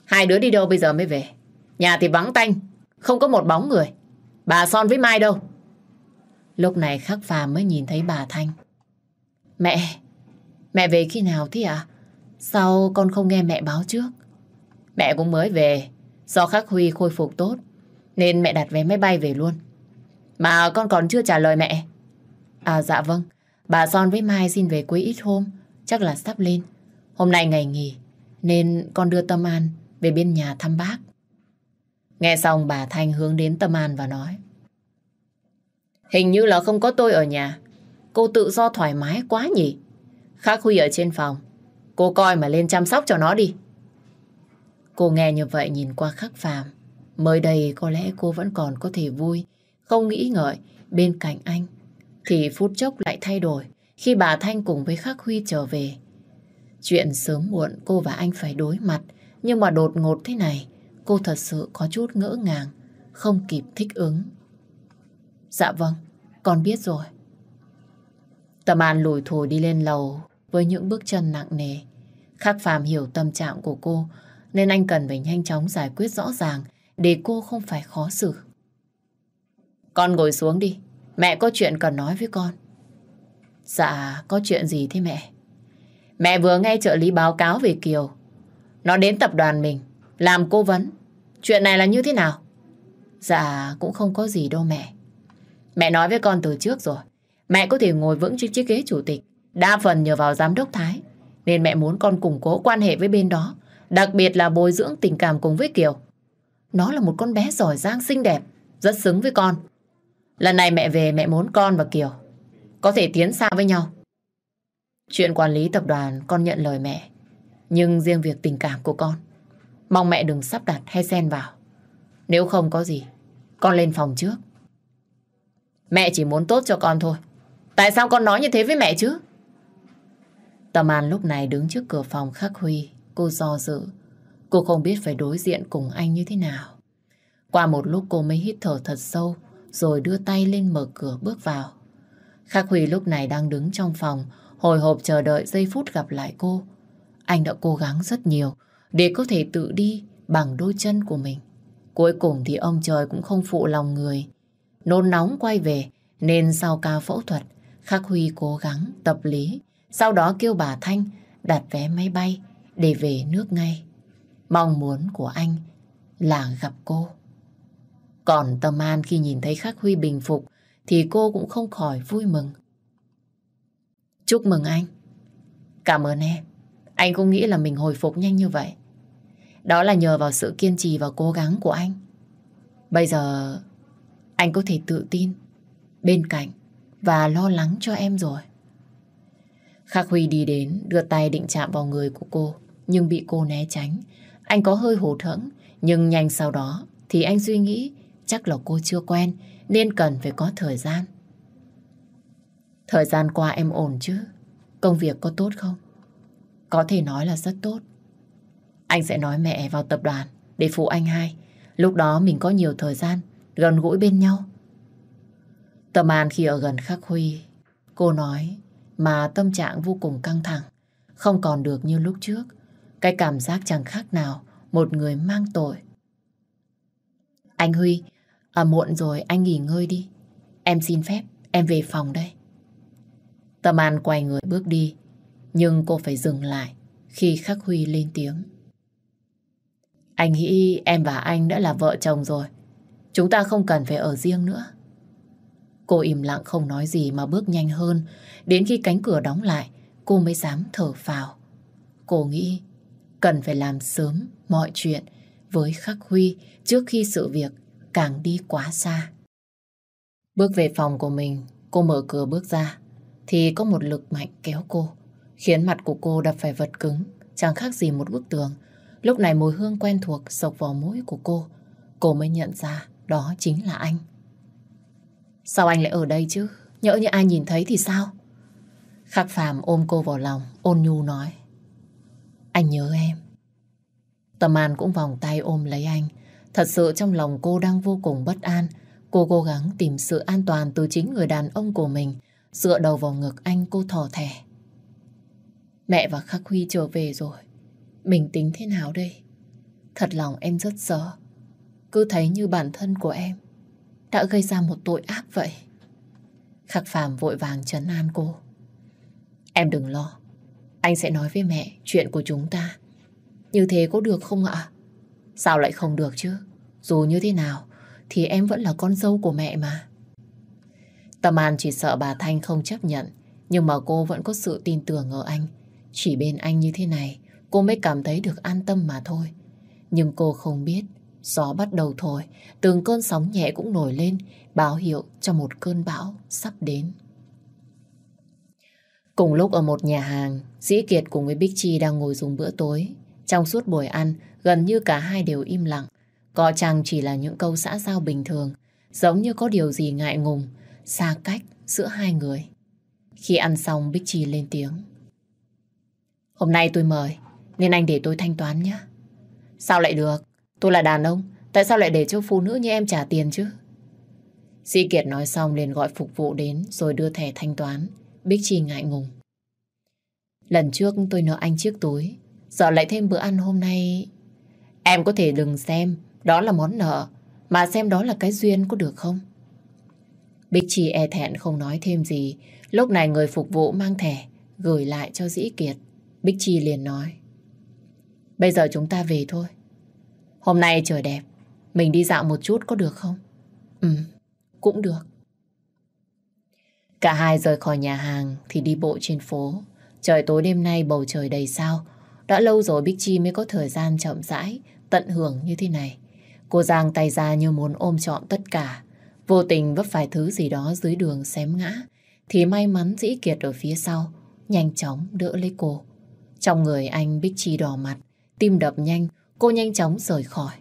Hai đứa đi đâu bây giờ mới về? Nhà thì vắng tanh, không có một bóng người. Bà Son với Mai đâu? Lúc này Khắc Phàm mới nhìn thấy bà Thanh. Mẹ, mẹ về khi nào thế ạ? À? Sao con không nghe mẹ báo trước? Mẹ cũng mới về, do Khắc Huy khôi phục tốt, nên mẹ đặt vé máy bay về luôn. Mà con còn chưa trả lời mẹ. À dạ vâng, bà Son với Mai xin về quê ít hôm, chắc là sắp lên. Hôm nay ngày nghỉ, nên con đưa Tâm An về bên nhà thăm bác. Nghe xong bà Thanh hướng đến Tâm An và nói. Hình như là không có tôi ở nhà. Cô tự do thoải mái quá nhỉ. Khác Huy ở trên phòng. Cô coi mà lên chăm sóc cho nó đi. Cô nghe như vậy nhìn qua khắc phàm. Mới đây có lẽ cô vẫn còn có thể vui, không nghĩ ngợi bên cạnh anh. Thì phút chốc lại thay đổi khi bà Thanh cùng với Khắc Huy trở về. Chuyện sớm muộn cô và anh phải đối mặt, nhưng mà đột ngột thế này, cô thật sự có chút ngỡ ngàng, không kịp thích ứng. Dạ vâng, con biết rồi. Tâm An lùi thổi đi lên lầu với những bước chân nặng nề. Khắc phàm hiểu tâm trạng của cô nên anh cần phải nhanh chóng giải quyết rõ ràng để cô không phải khó xử. Con ngồi xuống đi. Mẹ có chuyện cần nói với con. Dạ, có chuyện gì thế mẹ? Mẹ vừa nghe trợ lý báo cáo về Kiều. Nó đến tập đoàn mình, làm cố vấn. Chuyện này là như thế nào? Dạ, cũng không có gì đâu mẹ. Mẹ nói với con từ trước rồi. Mẹ có thể ngồi vững trên chiếc ghế chủ tịch. Đa phần nhờ vào giám đốc Thái. Nên mẹ muốn con củng cố quan hệ với bên đó. Đặc biệt là bồi dưỡng tình cảm cùng với Kiều. Nó là một con bé giỏi giang xinh đẹp. Rất xứng với con. Lần này mẹ về mẹ muốn con và Kiều có thể tiến xa với nhau. Chuyện quản lý tập đoàn, con nhận lời mẹ. Nhưng riêng việc tình cảm của con, mong mẹ đừng sắp đặt hay xen vào. Nếu không có gì, con lên phòng trước. Mẹ chỉ muốn tốt cho con thôi. Tại sao con nói như thế với mẹ chứ? Tâm An lúc này đứng trước cửa phòng khắc Huy. Cô do dự. Cô không biết phải đối diện cùng anh như thế nào. Qua một lúc cô mới hít thở thật sâu rồi đưa tay lên mở cửa bước vào. Khắc Huy lúc này đang đứng trong phòng, hồi hộp chờ đợi giây phút gặp lại cô. Anh đã cố gắng rất nhiều để có thể tự đi bằng đôi chân của mình. Cuối cùng thì ông trời cũng không phụ lòng người. Nôn nóng quay về, nên sau ca phẫu thuật, Khắc Huy cố gắng tập lý sau đó kêu bà Thanh đặt vé máy bay để về nước ngay. Mong muốn của anh là gặp cô. Còn Tâm An khi nhìn thấy Khắc Huy bình phục thì cô cũng không khỏi vui mừng. Chúc mừng anh. Cảm ơn em. Anh cũng nghĩ là mình hồi phục nhanh như vậy. Đó là nhờ vào sự kiên trì và cố gắng của anh. Bây giờ anh có thể tự tin bên cạnh và lo lắng cho em rồi. Khắc Huy đi đến, đưa tay định chạm vào người của cô, nhưng bị cô né tránh. Anh có hơi hổ thẫn, nhưng nhanh sau đó thì anh suy nghĩ chắc là cô chưa quen nên cần phải có thời gian. Thời gian qua em ổn chứ? Công việc có tốt không? Có thể nói là rất tốt. Anh sẽ nói mẹ vào tập đoàn để phụ anh hai. Lúc đó mình có nhiều thời gian gần gũi bên nhau. Tâm An khi ở gần Khắc Huy, cô nói mà tâm trạng vô cùng căng thẳng, không còn được như lúc trước. Cái cảm giác chẳng khác nào một người mang tội. Anh Huy, à muộn rồi anh nghỉ ngơi đi. Em xin phép, em về phòng đây. Tâm An quay người bước đi, nhưng cô phải dừng lại khi Khắc Huy lên tiếng. Anh nghĩ em và anh đã là vợ chồng rồi. Chúng ta không cần phải ở riêng nữa. Cô im lặng không nói gì mà bước nhanh hơn. Đến khi cánh cửa đóng lại, cô mới dám thở phào. Cô nghĩ cần phải làm sớm mọi chuyện với Khắc Huy trước khi sự việc càng đi quá xa. Bước về phòng của mình, cô mở cửa bước ra, thì có một lực mạnh kéo cô, khiến mặt của cô đập phải vật cứng, chẳng khác gì một bức tường. Lúc này mùi hương quen thuộc sộc vào mũi của cô, cô mới nhận ra đó chính là anh. Sao anh lại ở đây chứ? Nhỡ như ai nhìn thấy thì sao? Khắc Phàm ôm cô vào lòng, ôn nhu nói. Anh nhớ em. Tâm An cũng vòng tay ôm lấy anh. Thật sự trong lòng cô đang vô cùng bất an. Cô cố gắng tìm sự an toàn từ chính người đàn ông của mình. Dựa đầu vào ngực anh, cô thỏ thẻ. Mẹ và Khắc Huy trở về rồi. Mình tính thế nào đây? Thật lòng em rất sợ. Cứ thấy như bản thân của em đã gây ra một tội ác vậy. Khắc Phạm vội vàng trấn an cô. Em đừng lo. Anh sẽ nói với mẹ chuyện của chúng ta. Như thế có được không ạ? Sao lại không được chứ? Dù như thế nào thì em vẫn là con dâu của mẹ mà. Tâm An chỉ sợ bà Thanh không chấp nhận nhưng mà cô vẫn có sự tin tưởng ở anh. Chỉ bên anh như thế này cô mới cảm thấy được an tâm mà thôi. Nhưng cô không biết Gió bắt đầu thổi, từng cơn sóng nhẹ cũng nổi lên, báo hiệu cho một cơn bão sắp đến. Cùng lúc ở một nhà hàng, Dĩ Kiệt cùng với Bích Chi đang ngồi dùng bữa tối. Trong suốt buổi ăn, gần như cả hai đều im lặng. Có chăng chỉ là những câu xã giao bình thường, giống như có điều gì ngại ngùng, xa cách giữa hai người. Khi ăn xong, Bích Chi lên tiếng. Hôm nay tôi mời, nên anh để tôi thanh toán nhé. Sao lại được? Tôi là đàn ông, tại sao lại để cho phụ nữ như em trả tiền chứ? Sĩ Kiệt nói xong liền gọi phục vụ đến rồi đưa thẻ thanh toán. Bích Chi ngại ngùng. Lần trước tôi nợ anh chiếc túi, giờ lại thêm bữa ăn hôm nay. Em có thể đừng xem, đó là món nợ, mà xem đó là cái duyên có được không? Bích Chi e thẹn không nói thêm gì. Lúc này người phục vụ mang thẻ, gửi lại cho Dĩ Kiệt. Bích Chi liền nói. Bây giờ chúng ta về thôi. Hôm nay trời đẹp, mình đi dạo một chút có được không? Ừ, cũng được. Cả hai rời khỏi nhà hàng thì đi bộ trên phố. Trời tối đêm nay bầu trời đầy sao. Đã lâu rồi Bích Chi mới có thời gian chậm rãi, tận hưởng như thế này. Cô giang tay ra như muốn ôm trọn tất cả. Vô tình vấp phải thứ gì đó dưới đường xém ngã. Thì may mắn dĩ kiệt ở phía sau, nhanh chóng đỡ lấy cô. Trong người anh Bích Chi đỏ mặt, tim đập nhanh, Cô nhanh chóng rời khỏi.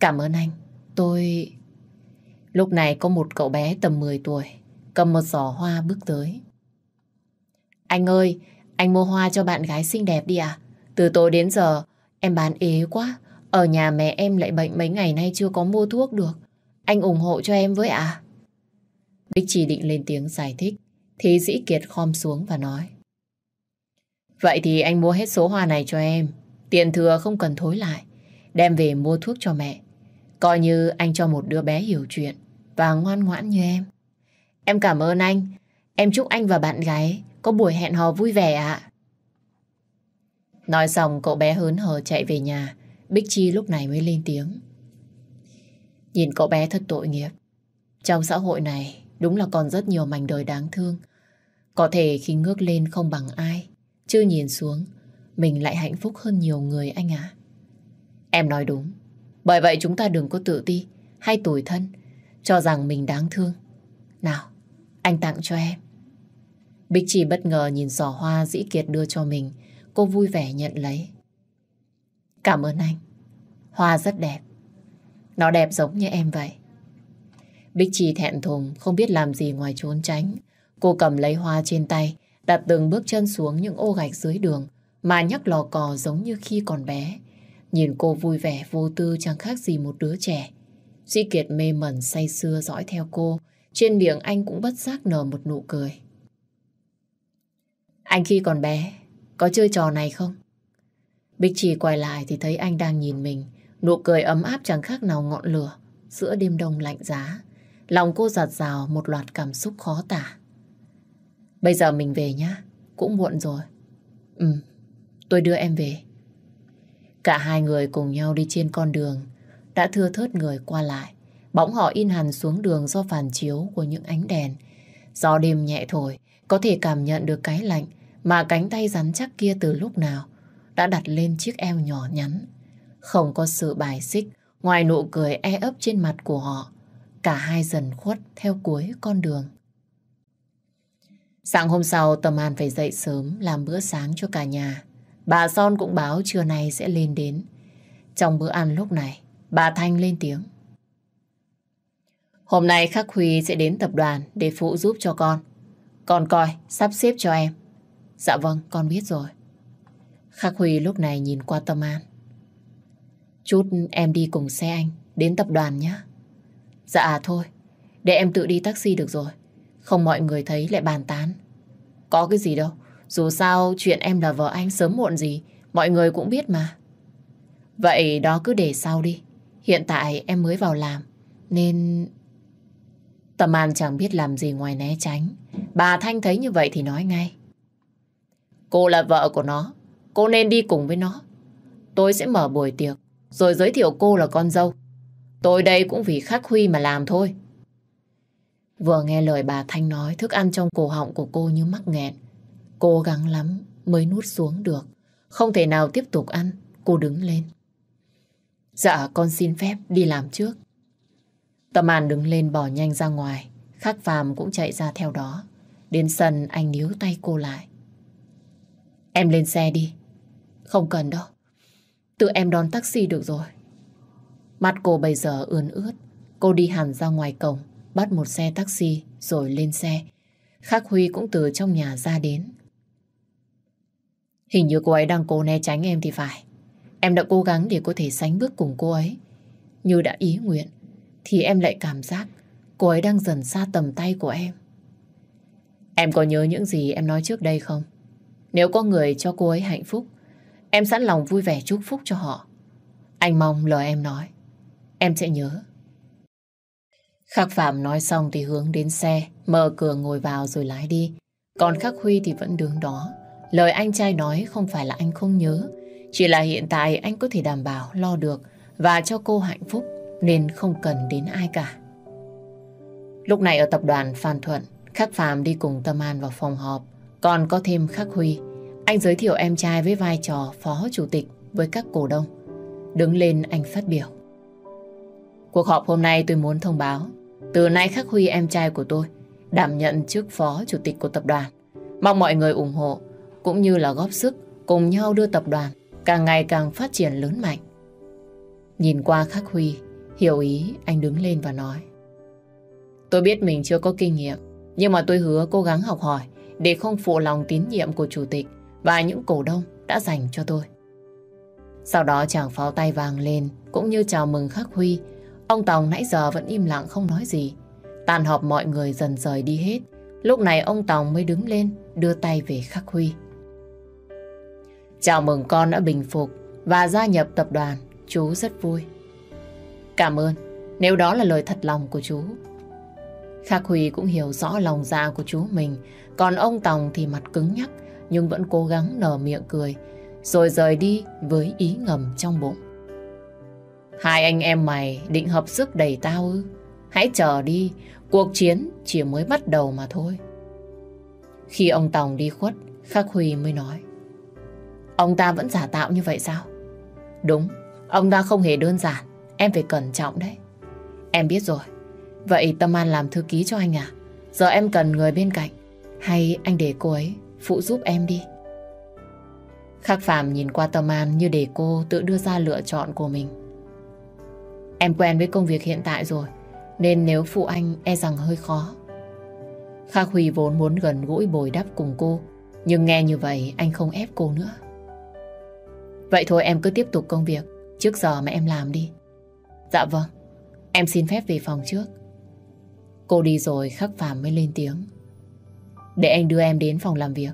Cảm ơn anh. Tôi... Lúc này có một cậu bé tầm 10 tuổi cầm một giỏ hoa bước tới. Anh ơi, anh mua hoa cho bạn gái xinh đẹp đi à? Từ tối đến giờ, em bán ế quá. Ở nhà mẹ em lại bệnh mấy ngày nay chưa có mua thuốc được. Anh ủng hộ cho em với à? Bích chỉ định lên tiếng giải thích thế Dĩ Kiệt khom xuống và nói Vậy thì anh mua hết số hoa này cho em Tiền thừa không cần thối lại. Đem về mua thuốc cho mẹ. Coi như anh cho một đứa bé hiểu chuyện và ngoan ngoãn như em. Em cảm ơn anh. Em chúc anh và bạn gái có buổi hẹn hò vui vẻ ạ. Nói xong cậu bé hớn hở chạy về nhà. Bích Chi lúc này mới lên tiếng. Nhìn cậu bé thật tội nghiệp. Trong xã hội này đúng là còn rất nhiều mảnh đời đáng thương. Có thể khi ngước lên không bằng ai. Chưa nhìn xuống mình lại hạnh phúc hơn nhiều người anh à. Em nói đúng. Bởi vậy chúng ta đừng có tự ti hay tủi thân cho rằng mình đáng thương. Nào, anh tặng cho em. Bích Chi bất ngờ nhìn giỏ hoa dĩ kiệt đưa cho mình. Cô vui vẻ nhận lấy. Cảm ơn anh. Hoa rất đẹp. Nó đẹp giống như em vậy. Bích Chi thẹn thùng, không biết làm gì ngoài trốn tránh. Cô cầm lấy hoa trên tay, đặt từng bước chân xuống những ô gạch dưới đường, mà nhắc lò cò giống như khi còn bé. Nhìn cô vui vẻ vô tư chẳng khác gì một đứa trẻ. Duy Kiệt mê mẩn say sưa dõi theo cô, trên miệng anh cũng bất giác nở một nụ cười. Anh khi còn bé, có chơi trò này không? Bích Trì quay lại thì thấy anh đang nhìn mình, nụ cười ấm áp chẳng khác nào ngọn lửa giữa đêm đông lạnh giá. Lòng cô giặt rào một loạt cảm xúc khó tả. Bây giờ mình về nhá, cũng muộn rồi. Ừ, tôi đưa em về. Cả hai người cùng nhau đi trên con đường, đã thưa thớt người qua lại. Bỗng họ in hẳn xuống đường do phản chiếu của những ánh đèn. Gió đêm nhẹ thổi, có thể cảm nhận được cái lạnh mà cánh tay rắn chắc kia từ lúc nào đã đặt lên chiếc eo nhỏ nhắn. Không có sự bài xích, ngoài nụ cười e ấp trên mặt của họ, cả hai dần khuất theo cuối con đường. Sáng hôm sau, Tâm An phải dậy sớm làm bữa sáng cho cả nhà. Bà Son cũng báo trưa nay sẽ lên đến. Trong bữa ăn lúc này, bà Thanh lên tiếng. Hôm nay Khắc Huy sẽ đến tập đoàn để phụ giúp cho con. Con coi, sắp xếp cho em. Dạ vâng, con biết rồi. Khắc Huy lúc này nhìn qua Tâm An. Chút em đi cùng xe anh, đến tập đoàn nhé. Dạ à, thôi, để em tự đi taxi được rồi. Không mọi người thấy lại bàn tán. Có cái gì đâu, dù sao chuyện em là vợ anh sớm muộn gì, mọi người cũng biết mà. Vậy đó cứ để sau đi. Hiện tại em mới vào làm, nên... Tâm An chẳng biết làm gì ngoài né tránh. Bà Thanh thấy như vậy thì nói ngay. Cô là vợ của nó, cô nên đi cùng với nó. Tôi sẽ mở buổi tiệc, rồi giới thiệu cô là con dâu. Tôi đây cũng vì khắc Huy mà làm thôi. Vừa nghe lời bà Thanh nói, thức ăn trong cổ họng của cô như mắc nghẹn. Cố gắng lắm mới nuốt xuống được. Không thể nào tiếp tục ăn, cô đứng lên. Dạ, con xin phép đi làm trước. Tâm An đứng lên bỏ nhanh ra ngoài. Khắc phàm cũng chạy ra theo đó. Đến sân anh níu tay cô lại. Em lên xe đi. Không cần đâu. Tự em đón taxi được rồi. Mắt cô bây giờ ướn ướt. Cô đi hẳn ra ngoài cổng, bắt một xe taxi rồi lên xe. Khắc Huy cũng từ trong nhà ra đến. Hình như cô ấy đang cố né tránh em thì phải. Em đã cố gắng để có thể sánh bước cùng cô ấy. Như đã ý nguyện, thì em lại cảm giác cô ấy đang dần xa tầm tay của em. Em có nhớ những gì em nói trước đây không? Nếu có người cho cô ấy hạnh phúc, em sẵn lòng vui vẻ chúc phúc cho họ. Anh mong lời em nói, em sẽ nhớ. Khắc Phạm nói xong thì hướng đến xe, mở cửa ngồi vào rồi lái đi. Còn Khắc Huy thì vẫn đứng đó. Lời anh trai nói không phải là anh không nhớ, chỉ là hiện tại anh có thể đảm bảo lo được và cho cô hạnh phúc nên không cần đến ai cả. Lúc này ở tập đoàn Phan Thuận, Khắc Phạm đi cùng Tâm An vào phòng họp. Còn có thêm Khắc Huy. Anh giới thiệu em trai với vai trò phó chủ tịch với các cổ đông. Đứng lên anh phát biểu. Cuộc họp hôm nay tôi muốn thông báo. Từ nay Khắc Huy em trai của tôi đảm nhận chức phó chủ tịch của tập đoàn. Mong mọi người ủng hộ cũng như là góp sức cùng nhau đưa tập đoàn càng ngày càng phát triển lớn mạnh. Nhìn qua Khắc Huy, hiểu ý anh đứng lên và nói. Tôi biết mình chưa có kinh nghiệm, nhưng mà tôi hứa cố gắng học hỏi để không phụ lòng tín nhiệm của chủ tịch và những cổ đông đã dành cho tôi. Sau đó chàng pháo tay vàng lên, cũng như chào mừng Khắc Huy. Ông Tòng nãy giờ vẫn im lặng không nói gì. Tàn họp mọi người dần rời đi hết. Lúc này ông Tòng mới đứng lên, đưa tay về Khắc Huy. Chào mừng con đã bình phục và gia nhập tập đoàn. Chú rất vui. Cảm ơn. Nếu đó là lời thật lòng của chú. Khắc Huy cũng hiểu rõ lòng dạ của chú mình. Còn ông Tòng thì mặt cứng nhắc nhưng vẫn cố gắng nở miệng cười rồi rời đi với ý ngầm trong bụng. Hai anh em mày định hợp sức đẩy tao ư? Hãy chờ đi, cuộc chiến chỉ mới bắt đầu mà thôi. Khi ông Tòng đi khuất, Khắc Huy mới nói. Ông ta vẫn giả tạo như vậy sao? Đúng, ông ta không hề đơn giản. Em phải cẩn trọng đấy. Em biết rồi. Vậy Tâm An làm thư ký cho anh à? Giờ em cần người bên cạnh. Hay anh để cô ấy phụ giúp em đi? Khắc Phạm nhìn qua Tâm An như để cô tự đưa ra lựa chọn của mình. Em quen với công việc hiện tại rồi, nên nếu phụ anh e rằng hơi khó. Khắc Huy vốn muốn gần gũi bồi đắp cùng cô, nhưng nghe như vậy anh không ép cô nữa. Vậy thôi em cứ tiếp tục công việc Trước giờ mà em làm đi Dạ vâng Em xin phép về phòng trước Cô đi rồi khắc phàm mới lên tiếng. Để anh đưa em đến phòng làm việc.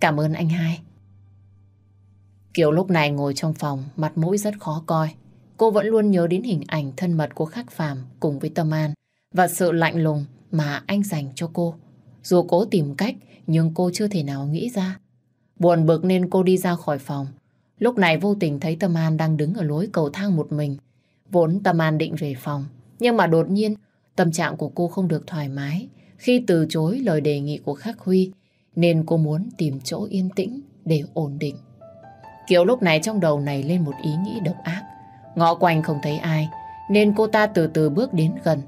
Cảm ơn anh hai. Kiều lúc này ngồi trong phòng, mặt mũi rất khó coi. Cô vẫn luôn nhớ đến hình ảnh thân mật của khắc phàm cùng với Tâm An và sự lạnh lùng mà anh dành cho cô. Dù cố tìm cách, nhưng cô chưa thể nào nghĩ ra. Buồn bực nên cô đi ra khỏi phòng. Lúc này vô tình thấy Tâm An đang đứng ở lối cầu thang một mình. Vốn Tâm An định về phòng, nhưng mà đột nhiên tâm trạng của cô không được thoải mái khi từ chối lời đề nghị của Khắc Huy, nên cô muốn tìm chỗ yên tĩnh để ổn định. Kiều lúc này trong đầu này lên một ý nghĩ độc ác. Ngõ quanh không thấy ai, nên cô ta từ từ bước đến gần.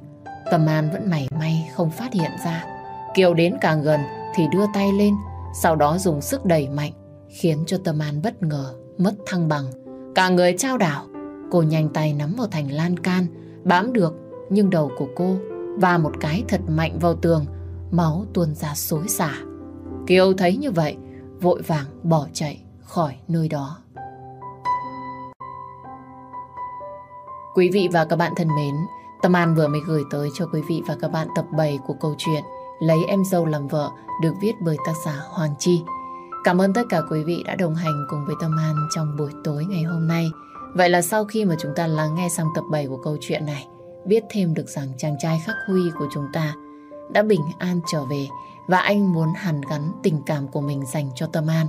Tâm An vẫn mảy may không phát hiện ra. Kiều đến càng gần thì đưa tay lên, sau đó dùng sức đẩy mạnh, khiến cho Tâm An bất ngờ, mất thăng bằng. Cả người trao đảo, cô nhanh tay nắm vào thành lan can, bám được, nhưng đầu của cô và một cái thật mạnh vào tường, máu tuôn ra xối xả. Kiều thấy như vậy, vội vàng bỏ chạy khỏi nơi đó. Quý vị và các bạn thân mến, Tâm An vừa mới gửi tới cho quý vị và các bạn tập 7 của câu chuyện Lấy em dâu làm vợ được viết bởi tác giả Hoàng Chi. Cảm ơn tất cả quý vị đã đồng hành cùng với Tâm An trong buổi tối ngày hôm nay. Vậy là sau khi mà chúng ta lắng nghe xong tập 7 của câu chuyện này, biết thêm được rằng chàng trai khắc huy của chúng ta đã bình an trở về và anh muốn hàn gắn tình cảm của mình dành cho Tâm An.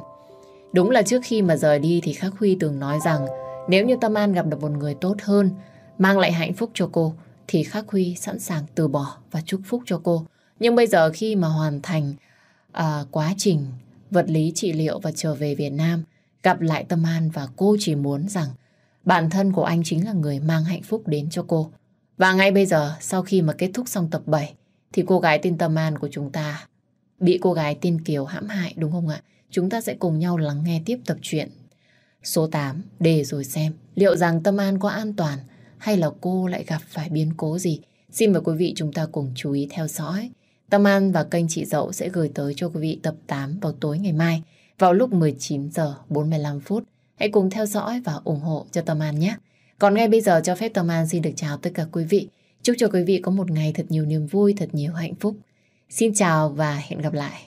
Đúng là trước khi mà rời đi thì Khắc Huy từng nói rằng nếu như Tâm An gặp được một người tốt hơn, mang lại hạnh phúc cho cô, thì Khắc Huy sẵn sàng từ bỏ và chúc phúc cho cô. Nhưng bây giờ khi mà hoàn thành à, quá trình vật lý trị liệu và trở về Việt Nam, gặp lại Tâm An và cô chỉ muốn rằng bản thân của anh chính là người mang hạnh phúc đến cho cô. Và ngay bây giờ, sau khi mà kết thúc xong tập 7, thì cô gái tên Tâm An của chúng ta bị cô gái tên Kiều hãm hại đúng không ạ? Chúng ta sẽ cùng nhau lắng nghe tiếp tập truyện số 8 để rồi xem liệu rằng Tâm An có an toàn hay là cô lại gặp phải biến cố gì. Xin mời quý vị chúng ta cùng chú ý theo dõi. Tâm An và kênh chị Dậu sẽ gửi tới cho quý vị tập 8 vào tối ngày mai vào lúc 19 giờ 45 phút. Hãy cùng theo dõi và ủng hộ cho Tâm An nhé. Còn ngay bây giờ cho phép Tâm An xin được chào tất cả quý vị. Chúc cho quý vị có một ngày thật nhiều niềm vui, thật nhiều hạnh phúc. Xin chào và hẹn gặp lại.